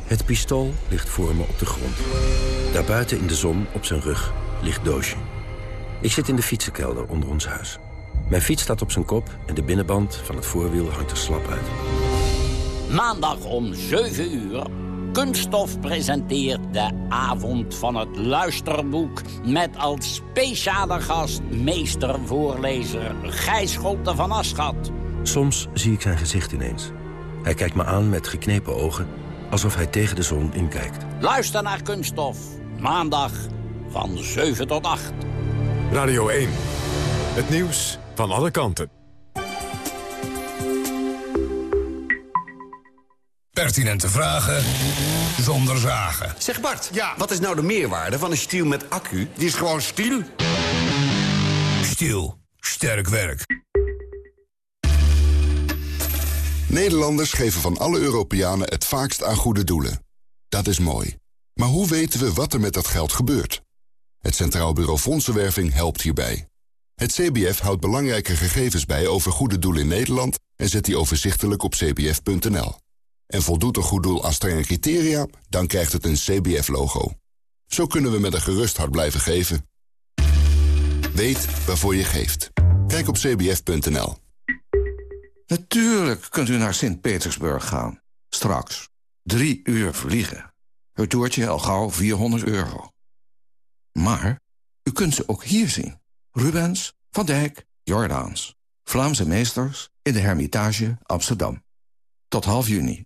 Speaker 31: Het pistool ligt voor me op de grond. Daarbuiten in de zon, op zijn rug, ligt Doosje. Ik zit in de fietsenkelder onder ons huis. Mijn fiets staat op zijn kop en de binnenband van het voorwiel hangt er slap uit.
Speaker 32: Maandag om 7 uur Kunststof presenteert de avond van het luisterboek... met als speciale gast meestervoorlezer Gijs Scholte van Aschat.
Speaker 31: Soms zie ik zijn gezicht ineens. Hij kijkt me aan met geknepen ogen, alsof hij tegen de zon inkijkt.
Speaker 32: Luister naar Kunststof, maandag van 7 tot 8.
Speaker 5: Radio 1, het nieuws van alle kanten.
Speaker 33: Pertinente vragen zonder zagen.
Speaker 34: Zeg Bart, ja. wat is nou de meerwaarde van een stiel met accu? Die is gewoon stiel.
Speaker 33: Stiel. Sterk werk.
Speaker 35: Nederlanders geven van alle Europeanen het vaakst aan goede doelen. Dat is mooi. Maar hoe weten we wat er met dat geld gebeurt? Het Centraal Bureau Fondsenwerving helpt hierbij. Het CBF houdt belangrijke gegevens bij over goede doelen in Nederland... en zet die overzichtelijk op cbf.nl. En voldoet een goed doel aan strenge criteria, dan krijgt het een CBF-logo. Zo kunnen we met een gerust hart blijven geven. Weet waarvoor je geeft. Kijk op cbf.nl.
Speaker 36: Natuurlijk kunt u naar Sint-Petersburg gaan. Straks. Drie uur vliegen. Het toertje al gauw 400 euro. Maar u kunt ze ook hier zien. Rubens, Van Dijk, Jordaans. Vlaamse meesters in de Hermitage Amsterdam. Tot half juni.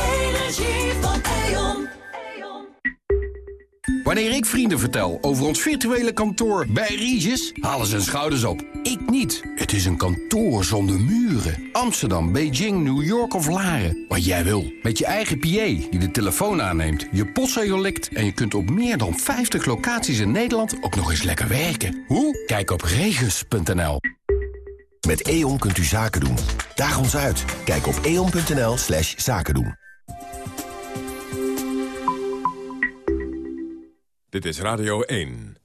Speaker 37: Wanneer ik vrienden vertel over ons virtuele kantoor bij Regis, halen ze hun schouders op. Ik niet. Het is een kantoor zonder muren. Amsterdam, Beijing, New York of Laren. Wat jij wil. Met je eigen PA die de telefoon aanneemt, je postzegel likt... en je kunt op meer dan 50 locaties in Nederland ook nog eens lekker werken. Hoe? Kijk op regis.nl.
Speaker 38: Met E.ON kunt u zaken doen. Daag ons uit. Kijk op eon.nl slash zaken doen.
Speaker 5: Dit is Radio 1.